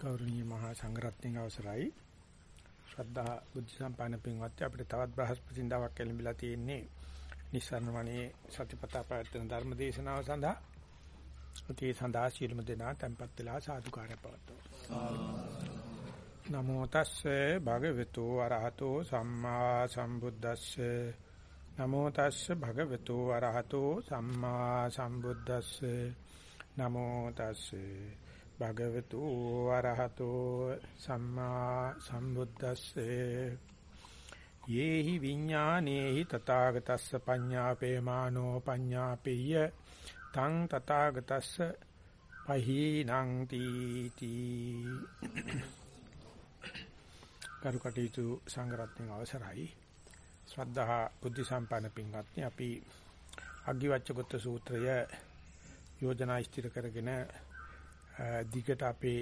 ගෞරවනීය මහා සංඝරත්නයේ අවසරයි. ශ්‍රද්ධා බුද්ධ සම්පන්න පින්වත්නි අපිට තවත් බ්‍රහස්පතින්දාවක් ලැබිලා තියෙන්නේ නිස්සාරණ වනේ සතිපතා ප්‍රයත්න ධර්ම දේශනාව සඳහා. උටි සඳහා ශීලම දෙනා tempත් වෙලා සාදුකාරය පවත්වමු. නමෝ තස්සේ භගවතු වරහතෝ සම්මා සම්බුද්දස්සේ. නමෝ තස්සේ භගවතු වරහතෝ සම්මා සම්බුද්දස්සේ. නමෝ තස්සේ භගවතු වරහතෝ සම්මා සම්බුද්දස්සේ. යේහි විඥානේහි තථාගතස්ස පඤ්ඤාපේමානෝ පඤ්ඤාපෙය්‍ය තං තථාගතස්ස පහීනං තීති. කරුකටීතු සංගරත්න අවසරයි ශ්‍රද්ධා බුද්ධ සම්පන්න පින්වත්නි අපි අග්ගිවච්ඡගත සූත්‍රය යෝජනා ස්ථිර කරගෙන දිගට අපේ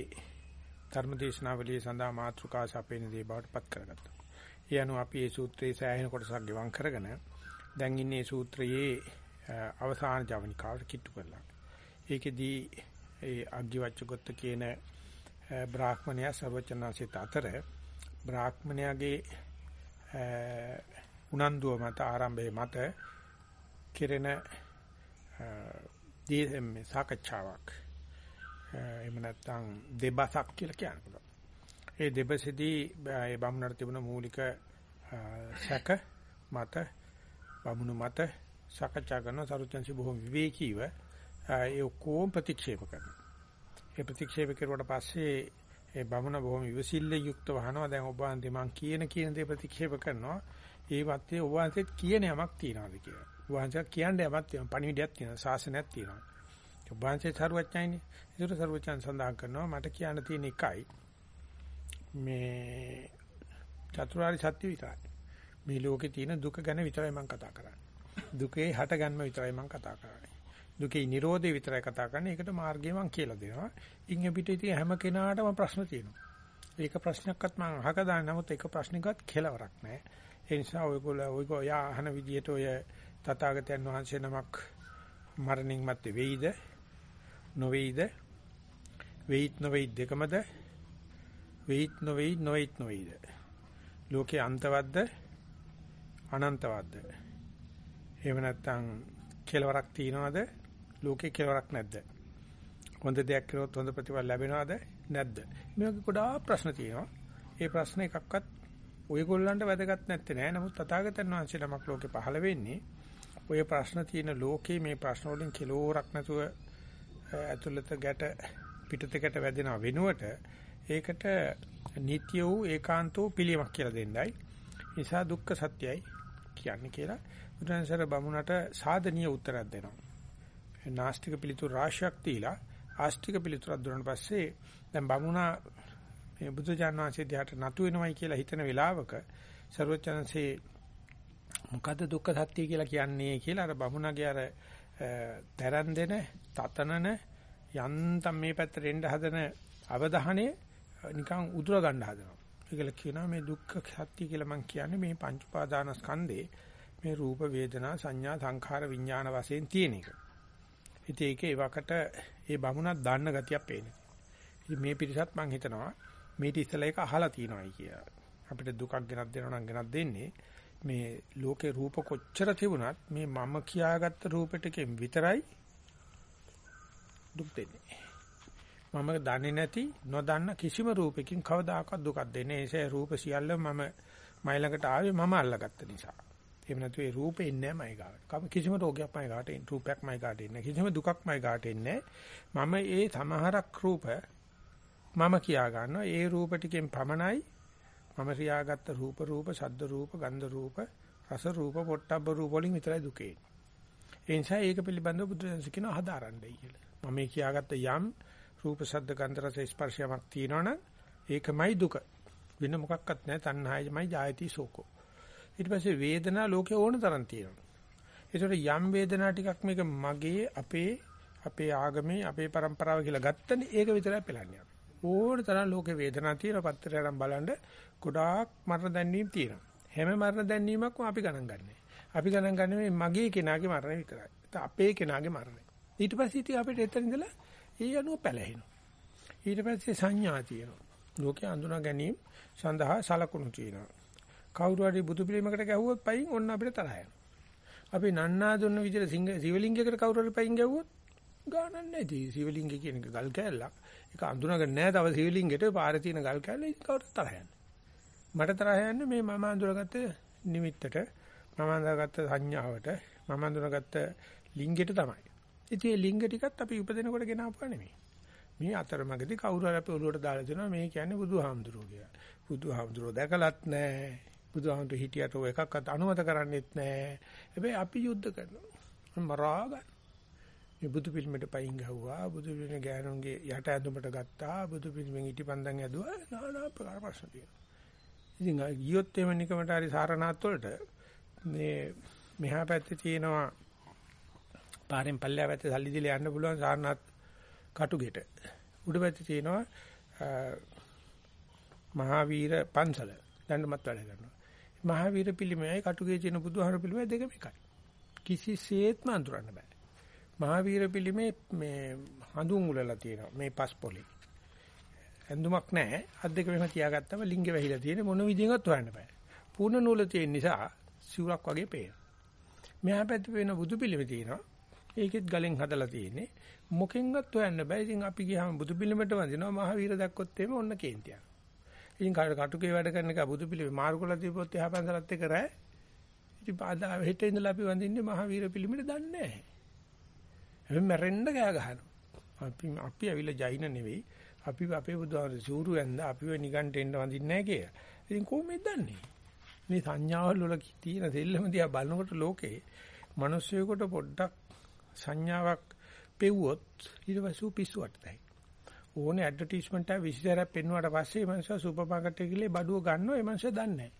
ධර්මදේශනාවලිය සඳහා මාතෘකා සපේන දේ බවට පත් කරගත්තා. ඒ අනුව අපි මේ සූත්‍රයේ සෑහෙන කොටසක් ගෙවම් කරගෙන දැන් ඉන්නේ සූත්‍රයේ අවසාන ජවනිකාවට කිට්ටු කරලා. ඒකෙදී ඒ අග්ගිවච්ඡගත කියන බ්‍රාහ්මණයා සර්වචනාසිත අතර බ්‍රාහ්මණයාගේ උනන්දුව මත ආරම්භයේ මත කෙරෙන දී සාකච්ඡාවක් එහෙම නැත්නම් දෙබසක් කියලා කියන්න පුළුවන්. ඒ දෙබසෙදී ඒ බමුණට තිබුණ මූලික සැක මත බමුණු මත සාකච්ඡා කරන සරුවචන්සි බොහොම විවේකීව ඒ ඔක්කොම ප්‍රතික්ෂේප කරනවා. ඒ ප්‍රතික්ෂේප කරුවට පස්සේ ඒ බමුණ බොහොම ඉවසිල්ලේ යුක්තව අහනවා දැන් ඔබ වහන්සේ මං කියන කියන දේ ප්‍රතික්ෂේප කරනවා. ඒ වත්තේ ඔබ වහන්සේත් කියන යමක් තියනවාද කියලා. ඔබ වහන්සේ කියන්නේ යමක් තියෙනවා. පණිවිඩයක් තියෙනවා. ශාසනයක් තියෙනවා. ඔබ වහන්සේ සරුවචනයිනේ. ඒකට සරුවචන සඳහන් කරනවා මට කියන්න තියෙන එකයි. මේ චතුරාර්ය සත්‍ය විතරයි. මේ ලෝකේ තියෙන දුක ගැන විතරයි මම කතා කරන්නේ. දුකේ හට ගන්න විතරයි මම කතා කරන්නේ. දුකේ නිරෝධය විතරයි කතා කරන්නේ. ඒකට මාර්ගය මම කියලා දෙනවා. ඉන් පිට ඉතින් හැම කෙනාටම ප්‍රශ්න තියෙනවා. ඒක ප්‍රශ්නයක්වත් මම අහක දාන්න නමුත් ඒක ප්‍රශ්නිකවත් කෙලවරක් නැහැ. ඒ නිසා ඔයගොල්ලෝ ඔයගොල්ලෝ යා අහන විදියට ඔය තථාගතයන් වහන්සේ නමක් මරණින් මත්තේ වෙයිද නොවේයිද වෙයිත් නොවේයි දෙකමද වෙයිත් නොවේයි නොවේයිත් නොවේයිද ලෝකේ අන්තවත්ද අනන්තවත්ද එහෙම නැත්නම් කෙලවරක් තියනවද ලෝකේ කෙලවරක් නැද්ද? හොඳ දෙයක් කරොත් හොඳ ප්‍රතිඵල ලැබෙනවද? නැද්ද? මේ වගේ ගොඩාක් ප්‍රශ්න තියෙනවා. ඒ ප්‍රශ්න එකක්වත් ඔයගොල්ලන්ට වැදගත් නැත්තේ නෑ. නමුත් තථාගතයන් වහන්සේ ළමක් ලෝකේ පහළ වෙන්නේ ඔය ප්‍රශ්න තියෙන ලෝකේ මේ ප්‍රශ්න වලින් කෙලෝරක් නැතුව ඇතුළත ගැට පිටත ගැට වැදෙනව වෙනුවට ඒකට නීත්‍ය වූ ඒකාන්තෝ පිළියමක් කියලා දෙන්නයි. නිසා දුක්ඛ සත්‍යයි කියන්නේ කියලා බුදුන්සර බමුණට සාධනීය උත්තරයක් දෙනවා. නාස්තික පිළිතුරු රාශියක් දීලා ආස්තික පිළිතුරක් දුන්නාට පස්සේ දැන් බමුණා මේ බුදුජානක වහන්සේ දිහාට නතු වෙනවයි කියලා හිතන වෙලාවක ਸਰවචනන්සේ මොකද්ද දුක්ඛ සත්‍ය කියලා කියන්නේ කියලා අර බමුණගේ අර තරන් දෙන තතනන යන්තම් මේ පැත්තට එන්න හදන අවධානය නිකන් උදුර ගන්න හදනවා. ඒකල කියනවා මේ දුක්ඛ සත්‍ය කියලා මම කියන්නේ මේ පංච උපාදානස්කන්ධේ මේ රූප වේදනා සංඥා සංඛාර විඥාන වශයෙන් තියෙන එක. ඉතින් ඒක ඒවකට ඒ බමුණක් දාන්න ගතියක් පේන්නේ. ඉතින් මේ පිරිසත් මම හිතනවා මේටි ඉස්සලා ඒක අහලා තියෙනවායි කියලා. අපිට දුකක් ගෙනත් දෙනවා නම් ගෙනත් දෙන්නේ මේ ලෝකේ රූප කොච්චර තිබුණත් මේ මම කියාගත්ත රූපෙටකින් විතරයි දුක් දෙන්නේ. මම දන්නේ නැති නොදන්න කිසිම රූපයකින් කවදාකවත් දුකක් දෙන්නේ නැහැ. ඒ රූප සියල්ල මම මයි ළඟට ආවේ මම අල්ලගත්ත නිසා. එහෙම නැතු ඒ රූපේ ඉන්නේ නැහැ මයි ගාවට. කිසිම රෝගයක් මයි ගාවට එන්නේ රූපයක් මයි ගාවට එන්නේ කිසිම දුකක් මයි ගාවට එන්නේ මම ඒ සමහරක් රූප මම කියා ගන්නවා ඒ රූප ටිකෙන් පමණයි මම රියාගත්ත රූප රූප ශබ්ද රූප ගන්ධ රූප රස රූප පොට්ටබ්බ රූප වලින් විතරයි දුකේ. ඒ නිසා ඒක පිළිබඳව බුදුරජාණන් කියනවා හදාරන්නයි කියලා. මම මේ කියාගත්ත යම් රූප ශබ්ද ගන්ධ රස ස්පර්ශයක් තියෙනවනම් ඒකමයි දුක. වෙන මොකක්වත් නැහැ තණ්හායමයි ජායති සෝකෝ. ඊට පස්සේ වේදනා ලෝකේ ඕන තරම් තියෙනවා. ඒතකොට යම් වේදනා ටිකක් මේක මගේ අපේ අපේ ආගමේ අපේ પરම්පරාව කියලා ගත්තනේ ඒක විතරයි පෙළන්නේ. ඕන තරම් ලෝකේ වේදනා තියෙන පත්තරය අරන් බලන්න ගොඩාක් මරණ දැන්වීම් තියෙනවා. හැම මරණ දැනීමක්ම අපි ගණන් ගන්නෑ. අපි ගණන් ගන්න මේ මගේ කෙනාගේ මරණය විතරයි. අපේ කෙනාගේ මරණය. ඊට පස්සේ ඉතින් අපිට එතන ඉඳලා ඒ අනුව පැලහෙනවා. ඊට පස්සේ සංඥා තියෙනවා. ලෝකේ අඳුනා ගැනීම සඳහා සලකුණු තියෙනවා. කවුරු හරි බුදු පිළිමයකට ගැහුවොත් පයින් ඔන්න අපිට තරහ යනවා. අපි නන්නා දුන්න විදිහට සිවලිංගයකට කවුරු හරි පයින් ගැහුවොත් ගානක් නැති. සිවලිංග කියන එක ගල් කෑල්ලක්. ඒක අඳුනගන්නේ නැහැ. තව සිවලිංගෙට පාරේ තියෙන ගල් කෑල්ල ඉතින් කවුරුත් තරහ යන්නේ. මට තරහ යන්නේ මේ මම අඳුරගත්ත නිමිත්තට මම අඳුරගත්ත සංඥාවට මම අඳුරගත්ත ලිංගයට තමයි. ඉතින් මේ ලිංග ටිකත් අපි උපදිනකොට ගෙන ආපුවා නෙමෙයි. මේ අතරමැදි කවුරු හරි අපේ ඔළුවට දාලා දෙනවා මේ කියන්නේ බුදුහාමුදුරුවෝ කියලා. බුදුහාමුදුරුවෝ දැකලත් නැහැ. බුදුහාමුදුරුවෝ හිටියට ඔය එකක්වත් අනුමත කරන්නේත් නැහැ. හැබැයි අපි යුද්ධ කරනවා. මරා ගන්න. මේ බුදු පිළිමෙට පයින් ගහුවා බුදු පිළිමේ ගෑනුන්ගේ යට ඇඳුමට ගත්තා බුදු පිළිමෙන් ඉටිපන්දන් ඇදුවා নানা ප්‍රකාර ප්‍රශ්න තියෙනවා. ඉතින් ගියොත් එම නිකමට හරි සාරනාත් වලට මේ මෙහා පැත්තේ තියෙනවා පාරෙන් පල්ලෙහා පැත්තේ සල්ලි දීලා යන්න පුළුවන් සාරනාත් කටුගෙට. උඩ පැත්තේ තියෙනවා මහාවීර පන්සල. දඬුමත් වැඩ කරනවා. මහාවීර පිළිමයයි කටුගේ තියෙන බුදුහාර පිළිමය දෙකම එකයි. කිසිසේත්ම අඳුරන්න බෑ. මහාවීර පිළිමේ මේ හඳුන් උලලා තියෙනවා මේ පස් පොලේ. ඇඳුමක් නැහැ. අත් දෙක මෙහෙම තියාගත්තම ලිංගෙ වැහිලා තියෙන මොන විදිහකට හොයන්න බෑ. පූර්ණ නූල තියෙන නිසා සිවුරක් වගේ පේනවා. මෙහා පැත්තේ වෙන බුදු පිළිම තියෙනවා. ඒකෙත් ගලෙන් හදලා තියෙන්නේ. මොකෙන්වත් හොයන්න බෑ. ඉතින් අපි ගියාම බුදු පිළිමට වඳිනවා මහාවීර දැක්කොත් එimhe ඔන්න කේන්තියක්. ඉතින් කටුකේ වැඩ කරන එක බුදු පිළිමේ මාරු කරලා දීපොත් එහා පැන්සලත් එක රෑ. ඉතින් පාදා හෙට ඉඳලා අපි වඳින්නේ මහාවීර පිළිමෙට දන්නේ නැහැ. හැබැයි මැරෙන්න කෑ ගහනවා. අපි අපි ඇවිල්ලා ජෛන නෙවෙයි. අපි අපේ බුදුහාමුදුරු සූරු ඇඳ අපිව නිකන්ට එන්න වඳින්නේ නැහැ කියලා. ඉතින් කොහොමද දන්නේ? මේ සංඥාවල් වල තියෙන දෙල්ලම දිහා බලනකොට ලෝකේ මිනිස්සුයෙකුට පොඩ්ඩක් සංඥාවක් පෙව්වොත් ඊට පස්සේ පිස්සු වටතයි. ඕනේ ඇඩ්වර්ටයිස්මන්ට් එක විසිතරක් පෙන්වුවාට පස්සේ මේ මනුස්සයා සුපර් මාකට් එකේ ගිහලා බඩුව ගන්නවා ඒ මනුස්සයා දන්නේ නැහැ.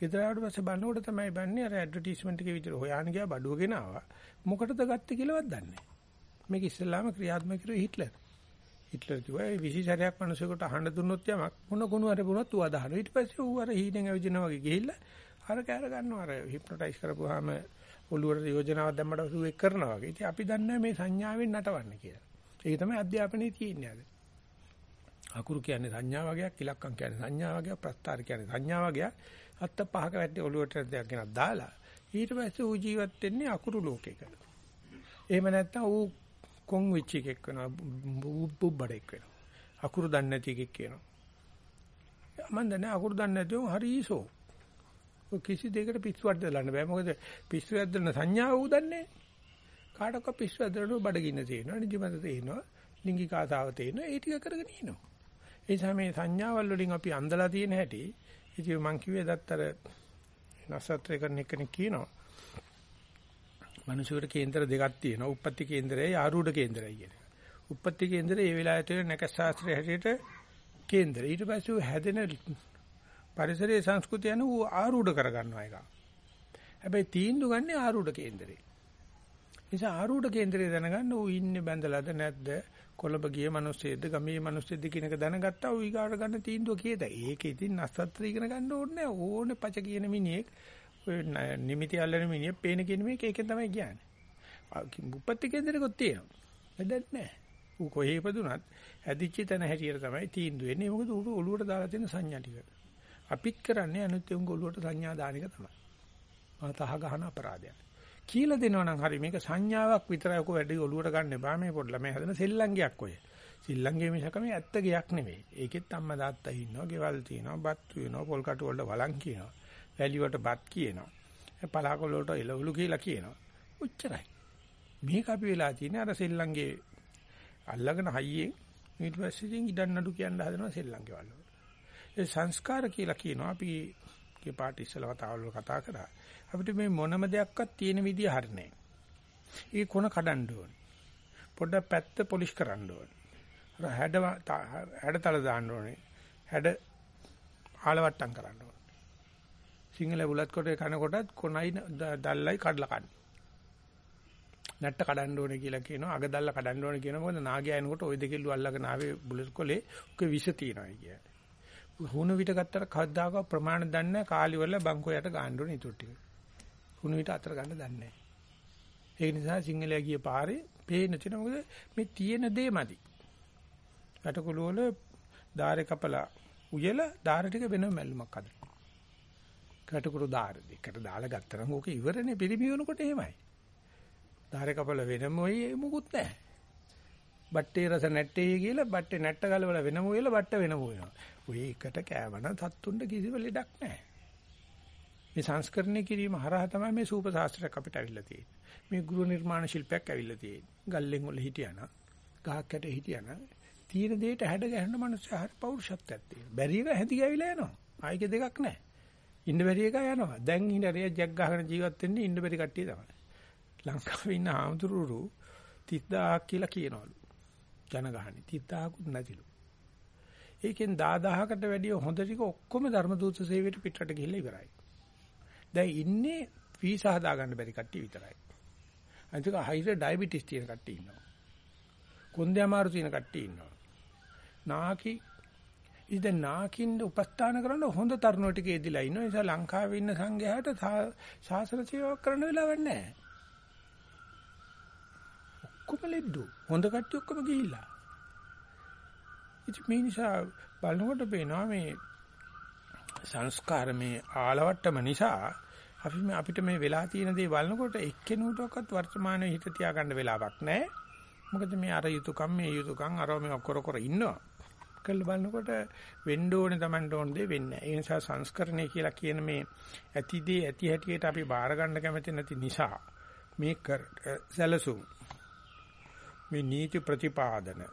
ගෙදර ආවට පස්සේ බලනකොට තමයි බන්නේ අර ඇඩ්වර්ටයිස්මන්ට් එකේ විතර හොයාන ගියා බඩුව ගෙනාවා. මොකටද ගත්තේ කියලාවත් දන්නේ නැහැ. මේක ඉස්සෙල්ලාම ක්‍රියාත්මක කරුවේ හිට්ලර්. හිට්ලර් කිව්වා ඒ විශේෂයක් මිනිසෙකුට අහන්න දුන්නොත් යමක් මොන ගුණ හරි වුණොත් ඌ අදහනවා. ඊට පස්සේ ඌ අර හීනෙන් ඇවිදිනා වගේ ගිහිල්ලා අර කෑර ගන්නවා. අර හිප්නොටයිස් කරපුවාම ඔළුවට යෝජනාවක් දැම්මට ඌ ඒක කරනවා වගේ. ඉතින් අපි දන්නේ මේ සංඥාවෙන් නටවන්න කියලා. ඒක තමයි අධ්‍යාපනයේ තියෙන්නේ අද. අකුරු කියන්නේ සංඥා වගේක්, ඉලක්කම් කියන්නේ සංඥා වගේක්, ප්‍රස්තාර කියන්නේ සංඥා වගේක්. අත්ත පහක වැටේ ඔළුවට දෙයක් ගෙනත් දාලා ඊට පස්සේ ඌ ජීවත් වෙන්නේ අකුරු ලෝකයක. එහෙම නැත්නම් ඌ කොන් වෙච්ච එකෙක් වෙනවා බුබ්බඩෙක් වෙනවා. අකුරු දන්නේ නැති එකෙක් කියනවා. මම දන්නේ අකුරු දන්නේ නැතිව හරිසෝ. කිසි දෙයකට පිස්සුවක් දාන්න බෑ. මොකද පිස්සු ඇද්දන සංඥාව ඌ දන්නේ කාටක පිස්සු ඇද්දනට බඩගින්න තියෙනවා. නිදිමත තියෙනවා. ලිංගික ආසාව තියෙනවා. ඒ ටික කරගෙන ඉනවා. ඒ නිසා මේ සංඥාවල් වලින් අපි අන්දලා තියෙන හැටි ඉතින් මං කිව්වේ දත්තර නසත්‍රේ කරන කෙනෙක් කියනවා මිනිසුන්ට කේන්දර දෙකක් තියෙනවා. උප්පත්ති කේන්දරයයි ආරූඪ කේන්දරයයි කියන එක. උප්පත්ති කේන්දරය ඒ වෙලාවට තියෙන නැකස් ශාස්ත්‍රයේ හැටියට කේන්දර. ඊට පස්සේ හැදෙන පරිසරයේ සංස්කෘතිය යන ඌ ආරූඪ කරගන්නවා එක. හැබැයි තීන්දුව ගන්න ආරූඪ කේන්දරේ. නිසා ආරූඪ කේන්දරේ දැනගන්න ඌ ඉන්නේ බැඳලාද නැද්ද කොළඹ ගිය මිනිස්සෙක්ද ගමේ මිනිස්සෙක්ද කියන එක දැනගත්තා ඌ ඊගාට ගන්න තීන්දුව කීයද ඒක ඉතින් නස්සත්‍ර ඉගෙන ගන්න ඕනේ ඕනේ පච කියන මිනිහෙක් ඔය නිමිති අල්ලන මිනිහ පේන කියන මේක ඒකෙන් තමයි කියන්නේ. උපත්ති කේන්දරෙකුත් තියෙනවා. වැඩක් නැහැ. ඌ කොහේ ඉපදුනත් ඇදිච්ච තැන හැටියට තමයි තීන්දුව වෙන්නේ. මොකද ඌ ඔලුවට දාලා තියෙන සංඥා ටික. අපිත් කරන්නේ අනිත් උංග ඔලුවට සංඥා දාන එක තමයි. මම තහ ගහන අපරාධයක්. කියලා දෙනවා නම් හරි මේක සංඥාවක් විතරයි ඔක වැඩි ඔලුවට ගන්න එපා මේ පොඩ්ඩ මේ හදන සෙල්ලංගයක් ඔය. සිල්ලංගේ මිසක මේ ඇත්ත ගයක් නෙවෙයි. ඒකෙත් අම්මා තාත්තා ඉන්නවා, ගෙවල් තියෙනවා, බත් වෙනවා, පොල් කටු වලට වලන් කියනවා. වැලියට බත් කියනවා. පලාකොළ වලට එළවලු කියලා කියනවා. උච්චරයි. මේක අපි වෙලා තියෙන්නේ අර සෙල්ලංගේ අල්ලගෙන හයියෙන් ඊට පස්සේ ඉතින් ඉඩන් නඩු කියන්න හදනවා සෙල්ලංගේ වල. ඒ සංස්කාර කියලා කියනවා අපි කේ පාට ඉස්සලා කතාවල කතා කරා. අපිට මේ මොනම දෙයක්වත් තියෙන විදිය හරිනේ. ඒ කොන කඩන්න ඕන. පොඩ්ඩක් පැත්ත පොලිෂ් කරන්න ඕන. අර හැඩ හැඩතල දාන්න ඕනේ. හැඩ ආලවට්ටම් කරන්න ඕනේ. සිංහල බුලත් කොටේ කනකොටත් කොනයි දැල්ලයි කඩලා කන්නේ. නැට්ට කඩන්න ඕනේ කියලා කියනවා. අග දැල්ල කඩන්න ඕනේ කියනවා. මොකද නාගයා එනකොට ওই දෙකෙල්ලු අල්ලගෙන ආවේ බුලත් කොලේ ඔකේ විෂ තියනවා කියන්නේ. හුණු විට ගත්තට කවදාකවත් ප්‍රමාණ දන්නේ නැහැ කාලි වල බංකෝ යට ගන්න ඕනේ ඊටු ටික. හුණු විට අතර ගන්න දන්නේ නැහැ. ඒ නිසා සිංහලයා ගිය පාරේ පේන තියෙන මොකද මේ තියෙන දේ මදි. රටකුළු වල ධාරේ කපලා උයලා ධාර ටික වෙනම මැල්ලුමක් හදනවා. කටකුරු ධාර දෙකට දාලා ගත්තරම ඕක ඉවරනේ පිරිමියනකොට එහෙමයි. ධාරේ කපලා වෙනම ඔය මොකුත් නැහැ. බට්ටේ රස නැට්ටේ කියලා බට්ටේ නැට්ට ගලවලා වෙනම වෙලා බට්ට වෙනම වෙනවා. ඔය එකට කෑවන සත්තුන්ට කිසිම ලෙඩක් නැහැ. මේ සංස්කරණය කිරීම හරහා තමයි මේ සූප ශාස්ත්‍රයක් අපිට අවිල්ල තියෙන්නේ. මේ ගෘහ නිර්මාණ ශිල්පයක් ඇවිල්ලා තියෙන්නේ. ගල්ලෙන් වල හිටියානම්, ගහක් යට හිටියානම්, තීන දෙයට හැඩ ගැහෙන මනුස්සය හරි පෞරුෂත්වයක් තියෙනවා. බැරි එක හැඳි ගෑවිලා යනවා. ආයික දෙකක් නැහැ. ඉන්න බැරි එක යනවා. දැන් ඉඳලා ජග් ගහගෙන ජීවත් වෙන්නේ ඉන්න බැරි කට්ටිය තමයි. ලංකාවේ ඉන්න ආමතුරුරු 30000ක් කියලා කියනවලු. ජනගහනේ 30000කුත් නැතිලු. ඒකෙන් 10000කට වැඩිය හොඳ ටික ඔක්කොම ධර්ම දූත සේවයට පිටරට ගිහිල්ලා ඉවරයි. දැන් ඉන්නේ වීසා හදාගන්න බැරි කට්ටිය විතරයි. අනිත් එක හයිර ඩයබටිස් තියෙන කට්ටිය ඉන්නවා. කොන්දේ අමාරු තියෙන කට්ටිය ඉන්නවා. නාකි ඉතින් නාකින් උපස්ථාන කරන හොඳ තරුණෝ ටික එදිලා ඉන්නවා. ඒ නිසා ලංකාවේ ඉන්න සංඝයාට ශාසන සේවාවක් කරන්න වෙලාවක් නැහැ. ඔක්කොම ලෙඩු. හොඳ කට්ටිය ඔක්කොම ගිහිල්ලා. ඉතින් මේ නිසා බලනකොට පේනවා මේ සංස්කාර මේ ආලවට්ටම නිසා අපි මේ අපිට මේ වෙලා තියෙන දේ බලනකොට එක්කෙනෙකුටවත් වර්තමානයේ හිත තියාගන්න වෙලාවක් නැහැ. මොකද මේ අර යුතුයකම් මේ යුතුයකම් අර මේ කර කර ඉන්නවා. කළ බලනකොට වෙන්න ඕනේ Tamanට ඕන දේ වෙන්නේ නැහැ. ඒ නිසා සංස්කරණය කියලා කියන මේ ඇති දේ ඇති හැටියට අපි බාර ගන්න කැමති නැති නිසා මේ සැලසුම් මේ නීති ප්‍රතිපාදන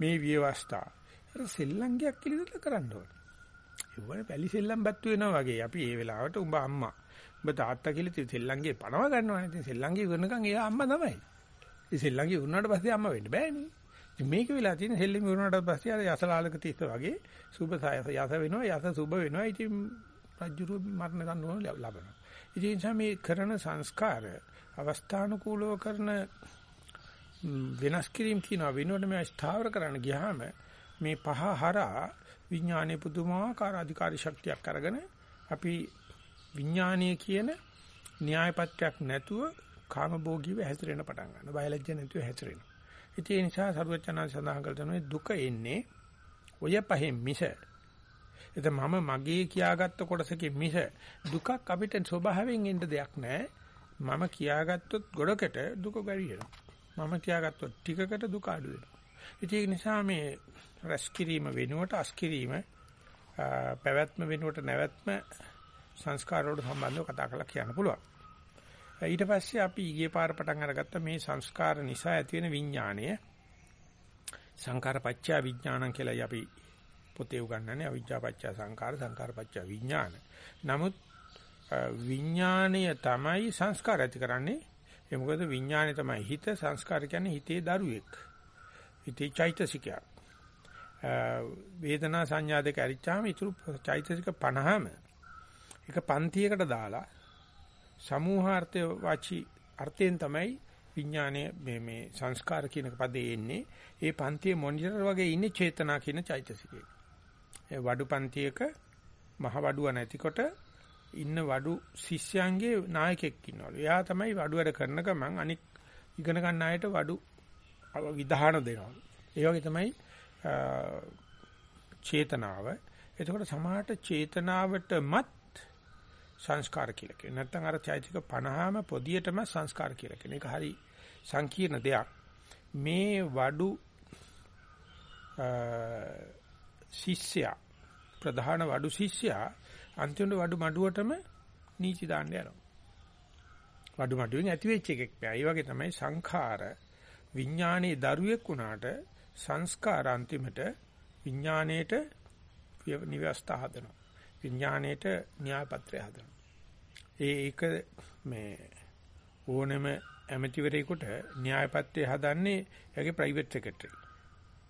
මේ ව්‍යවස්ථා අර සෙල්ලංගයක් කියලා කරන්න ඕනේ. ඒවනේ පැලි සෙල්ලම් බත්තු වෙනවා වගේ. අපි ඒ වෙලාවට උඹ අම්මා උඹ තාත්තා කියලා සෙල්ලංගේ පණව ගන්නවනේ. ඉතින් සෙල්ලංගේ ඉවරනකන් එයා අම්මා තමයි. ඉතින් සෙල්ලංගේ ඉවරනාට පස්සේ අම්මා වෙන්න බෑනේ. ඉතින් මේක වෙලා තියෙන සෙල්ලම් ඉවරනාට පස්සේ අර යසලාලක තිස්ස වගේ සුබ යස වෙනවා යස සුබ වෙනවා. ඉතින් රජුරු මරණ ගන්න ලබනවා. ඉතින් මේ කරන සංස්කාර අවස්ථානුකූලව කරන වෙනස් කිරීම කියනවා වෙනකොට මේ ස්ථාවර කරන්න ගියාම මේ පහ හරහා විඥානයේ පුදුමාකාර අධිකාරී ශක්තියක් අරගෙන අපි විඥානීය කියන න්‍යායපත්‍යක් නැතුව කාමභෝගීව හැසිරෙන්න පටන් ගන්නවා. බයලජ්ජ නැතුව හැසිරෙනවා. ඉතින් ඒ නිසා සරුවචනා සඳහන් කළ තනුවේ දුක එන්නේ ඔය පහෙන් මිස එතන මම මගේ කියාගත්ත කොටසකින් මිස දුකක් අපිට ස්වභාවයෙන් එන්න දෙයක් නැහැ. මම කියාගත්තොත් ගොඩකට දුක ගැරියෙනවා. මම කියාගත්තොත් ටිකකට දුක අඩු වෙනවා. ඒක නිසා මේ රැස් කිරීම වෙනුවට අස් කිරීම පැවැත්ම වෙනුවට නැවැත්ම සංස්කාර වලට සම්බන්ධව කතා කරලා කියන්න පුළුවන්. ඊට පස්සේ අපි ඊගේ පාර පටන් අරගත්ත මේ සංස්කාර නිසා ඇති වෙන විඥාණය සංකාරපච්චය විඥානං කියලායි අපි පොතේ උගන්වන්නේ අවිජ්ජාපච්චය සංකාර සංකාරපච්චය විඥාන. නමුත් විඥාණය තමයි සංස්කාර ඇති කරන්නේ. ඒ මොකද විඥාණය තමයි හිත සංස්කාර කියන්නේ හිතේ දරුවෙක්. හිතේ චෛතසිකයක්. වේදනා සංඥා දෙක ඇරිච්චාම ඊටු චෛතසික 50ම එක පන්තියකට දාලා සමූහාර්ථය වාචි අර්ථයෙන් තමයි විඥානයේ මේ මේ සංස්කාර කියන පදේ එන්නේ. ඒ පන්තියේ මොනිටර් වගේ ඉන්නේ චේතනා කියන චෛතසිකේ. ඒ වඩු පන්තියක මහ වඩුව නැතිකොට ඉන්න වඩු ශිෂ්‍යයන්ගේ නායකයෙක් ඉන්නවලු. එයා තමයි වඩු වැඩ කරන ගමන් අනික් ඉගෙන ගන්න අයට වඩු විධාන දෙනවා. ඒ වගේ තමයි චේතනාව. එතකොට සමාහට චේතනාවටමත් සංස්කාර කියලා කියනවා. නැත්නම් අර චෛතික 50ම පොදියටම සංස්කාර කියලා කියන එක හරි සංකීර්ණ දෙයක්. මේ වඩු ශිෂ්‍යයා ප්‍රධාන වඩු ශිෂ්‍යයා අන්තිමට වඩු මඩුවටම නීචි දාන්න යනවා. වඩු මඩුවෙන් ඇති වෙච්ච එකෙක් නෑ. ඒ වගේ තමයි සංඛාර විඥානයේ දරුවෙක් වුණාට සංස්කාර අන්තිමට විඥාණයට නිවස්ථා හදනවා. විඥාණයට න්‍යායපත්‍රය හදනවා. ඒක මේ ඕනෙම ඇමතිවරයෙකුට න්‍යායපත්‍රය හදන්නේ එයාගේ ප්‍රයිවට් සෙක්‍රටරි.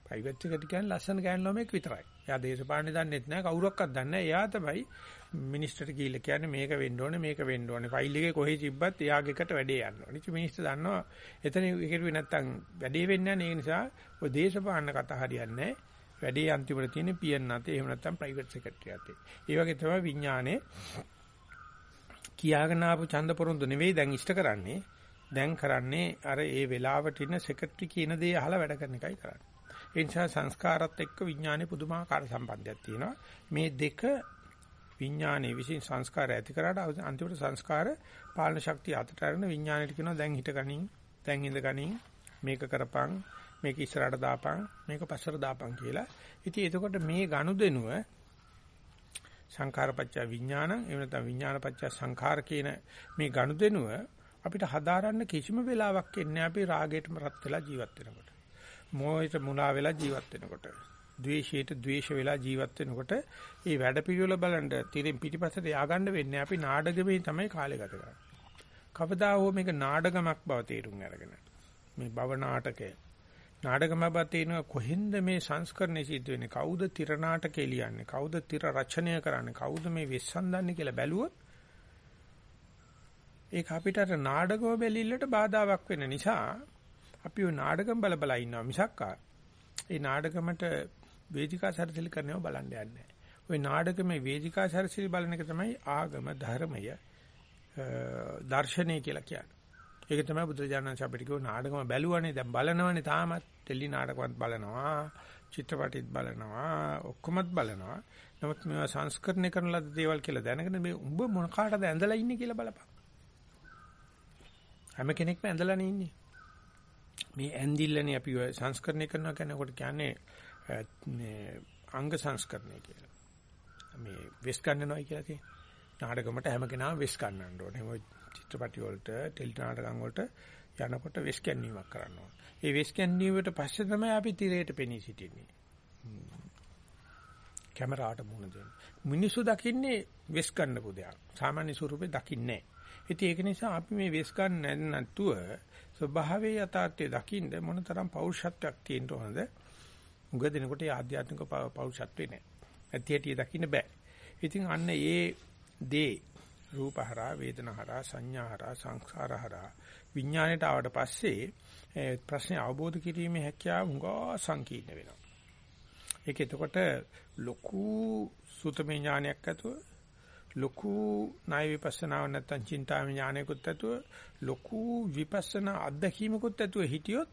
ප්‍රයිවට් සෙක්‍රටරි කියන්නේ ලස්සන ගෑනු ළමෙක් විතරයි. එයා දේශපාලනේ දන්නෙත් නැහැ කවුරක්වත් දන්නේ නැහැ. එයා තමයි මිනිස්ටර්ට කියලා කියන්නේ මේක වෙන්න ඕනේ මේක වෙන්න ඕනේ. ෆයිල් එකේ කොහේ තිබ්බත් එයාගේ එකට වැඩේ යන්න ඕනේ. ඉතින් මිනිස්ටර් දන්නවා එතන ඒකෙරුවේ නැත්තම් වැඩේ වෙන්නේ නැහැ. ඒ නිසා ඔය දේශපාලන කතා හරියන්නේ නැහැ. වැඩේ අන්තිමට තියෙන පියන් නැතේ එහෙම නැත්නම් ප්‍රයිවට් සෙක්‍රටරි අතේ. ඒ වගේ තමයි විඥානේ කියාගෙන ආපු ඡන්ද පොරොන්දු නෙවෙයි දැන් ඉෂ්ට කරන්නේ. දැන් කරන්නේ අර ඒ වෙලාවට ඉන්න සෙක්‍රටරි කියන දේ අහලා වැඩ කරන එකයි කරන්නේ. ඒ නිසා සංස්කාරات එක්ක විඥානේ පුදුමාකාර සම්බන්ධයක් තියෙනවා. මේ දෙක විඥානයේ විසින් සංස්කාර ඇති කරාට අන්තිමට සංස්කාර පාලන ශක්තිය අතට අරගෙන විඥාණයට කියනවා දැන් හිට ගනින් දැන් ඉඳ ගනින් මේක කරපන් මේක ඉස්සරහට දාපන් මේක පස්සට දාපන් කියලා. ඉතින් එතකොට මේ ගනුදෙනුව සංඛාරපච්ච විඥානං එහෙම නැත්නම් විඥානපච්ච සංඛාර කියන මේ ගනුදෙනුව අපිට හදාරන්න කිසිම වෙලාවක් එන්නේ අපි රාගයටම රත් වෙලා ජීවත් වෙනකොට. මොහයට මුලා වෙලා ජීවත් වෙනකොට. ද්වේෂයට ද්වේෂ වෙලා ජීවත් වෙනකොට මේ වැඩපිළිවෙල බලන්න තිරින් පිටිපස්සට ය아가න්න වෙන්නේ අපි නාඩගමේ තමයි කාලය ගත කරන්නේ. කවදා හෝ මේක නාඩගමක් බව තේරුම් අරගෙන මේ භව නාටකය නාඩගම බව තේනවා කොහෙන්ද මේ සංස්කරණය සිද්ධ වෙන්නේ? කවුද තිර නාටකය ලියන්නේ? කවුද තිර රචනය කරන්නේ? කවුද මේ වෙස්සන්දන්නේ කියලා බැලුවොත් ඒක අපිට අර නාඩගම බැලිල්ලට බාධාවක් වෙන නිසා අපි ওই නාඩගම් බල බල ඉන්නවා මිසක් ඒ නාඩගමට වේදිකා සැරසිලි කරනව බලන්න යන්නේ ওই නාඩගමේ වේදිකා සැරසිලි බලන එක තමයි ආගම ධර්මය දර්ශනය කියලා කියන්නේ. ඒක තමයි බුදුරජාණන් අපිට කිව්ව නාඩගම බැලුවනේ දැන් බලනවනේ තාමත් ටෙලි නාටකවත් බලනවා චිත්‍රපටිත් බලනවා ඔක්කොමත් බලනවා. නමුත් මේවා සංස්කරණය කරන ලද දේවල් කියලා දැනගෙන මේ උඹ මොන කාටද ඇඳලා ඉන්නේ කියලා බලපන්. හැම කෙනෙක්ම ඇඳලානේ ඉන්නේ. මේ ඇඳිල්ලනේ අපි සංස්කරණය කරනවා කියනකොට කියන්නේ මේ අංග සංස්කරණය කියලා. මේ වෙස් ගන්නවයි කියලා තියෙනවා. නාටකමට හැම කෙනාම වෙස් ගන්නන්න ඕනේ. මොකද චිත්‍රපටි වලට, ටෙලි නාටකම් වලට යනකොට වෙස් ගැනීමක් කරන්න ඕනේ. ඒ වෙස් ගැනීමට පස්සේ තමයි අපි තිරයට පෙනී සිටින්නේ. කැමරාවට මුහුණ දෙන්න. මිනිස්සු දකින්නේ වෙස් ගන්න පුදයක්. සාමාන්‍ය ස්වරූපේ දකින්නේ නැහැ. ඉතින් ඒක නිසා අපි මේ වෙස් ගන්න නැතුව ස්වභාවයේ යථාර්ථය දකින්න මොනතරම් පෞරුෂත්වයක් තියෙන්න ඕනද? උග දෙනකොට ඒ ආධ්‍යාත්මික පෞරුෂත්වේ නැහැ. ඇති හැටි දකින්න බෑ. ඉතින් අන්න ඒ දේ රූපහරා වේදනහරා සංඥාහරා සංස්කාරහරා විඥාණයට ආවට පස්සේ ප්‍රශ්නේ අවබෝධ කිරීමේ හැකියාව හුඟා සංකීර්ණ වෙනවා. ඒක එතකොට ලොකු සුතමේ ඥානයක් ඇතුව ලොකු ණය විපස්සනාව නැත්තම් චින්තාමය ඥානයකුත් ඇතුව ලොකු විපස්සනා අත්දැකීමකුත් ඇතුව හිටියොත්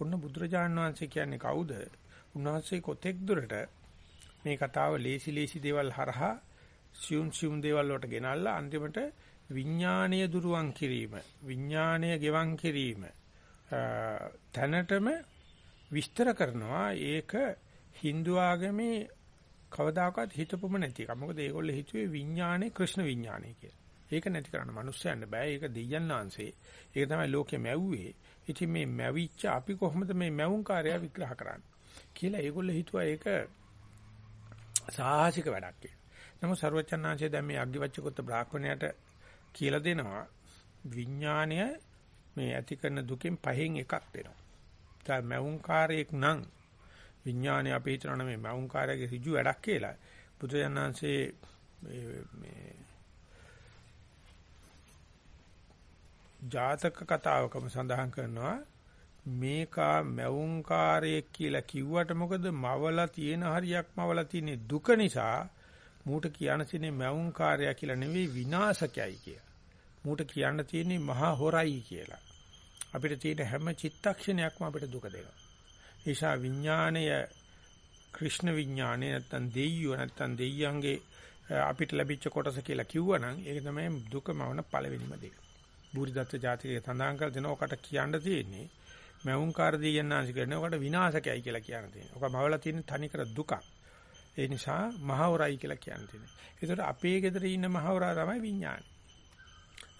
ඔන්න බුදුරජාණන් වහන්සේ කියන්නේ කවුද? උන්වහන්සේ කොතෙක් දුරට මේ කතාව ලේසි ලේසි දේවල් හරහා සියුම් සියුම් දේවල් වලට ගෙනල්ලා අන්තිමට විඥානීය දුරුවන් කිරීම විඥානීය ගෙවන් කිරීම තැනටම විස්තර කරනවා ඒක Hindu ආගමේ කවදාකවත් හිතපොම නැති එක. මොකද ඒගොල්ලෝ හිතුවේ විඥානේ කෘෂ්ණ විඥානේ කියලා. ඒක නැති කරන්න මිනිස්සුන්ට බෑ. ඒක දෙයයන් ආංශේ. ඒක තමයි ලෝකෙ මැව්වේ. ඉතින් මේ මැවිච්ච අපි කොහොමද මේ මැවුම් කාර්යය විග්‍රහ කරන්නේ? කියලා ඒගොල්ලෝ හිතුවා ඒක සාහසික වැඩක් කියලා. නමුත් ਸਰවචන්නාංශය දැන් මේ අග්ගිවච්ඡකොත්ත බ්‍රාහ්මණයට කියලා දෙනවා විඥාණය මේ ඇති කරන දුකෙන් පහෙන් එකක් වෙනවා. දැන් මෞංකාරයක් නම් විඥාණය අපි හිතනවා මේ මෞංකාරයේ ඍජු වැඩක් කියලා. බුදුජානනාංශයේ මේ ජාතක කතාවකම සඳහන් කරනවා මේකා මැවුම්කාරයෙක් කියලා කිව්වට මොකද මවලා තියෙන හරියක් මවලා තියෙන දුක නිසා මූට කියන්න තියෙන්නේ මැවුම්කාරයා කියලා නෙවෙයි විනාශකයයි කියලා. මූට කියන්න තියෙන්නේ මහා හොරයි කියලා. අපිට තියෙන හැම චිත්තක්ෂණයක්ම අපිට දුක දෙනවා. ඒසා විඥාණය ක්‍රිෂ්ණ විඥාණය නැත්තම් දෙයියෝ නැත්තම් දෙයියන්ගේ අපිට ලැබිච්ච කොටස කියලා කිව්වනම් ඒක තමයි දුකමවන පළවෙනිම දේ. බුරිදත්ත ජාතිකයේ සඳහන් කර දෙන ඔකට කියන්න තියෙන්නේ මෞංකාර දෙයන්නාංශ කරනකොට විනාශකයි කියලා කියන තියෙනවා. ඔක මවලා තියෙන තනිකර දුකක්. ඒ නිසා මහවරයි කියලා කියන තියෙනවා. ඒතකොට අපේ ගෙදර ඉන්න මහවරා තමයි විඥානය.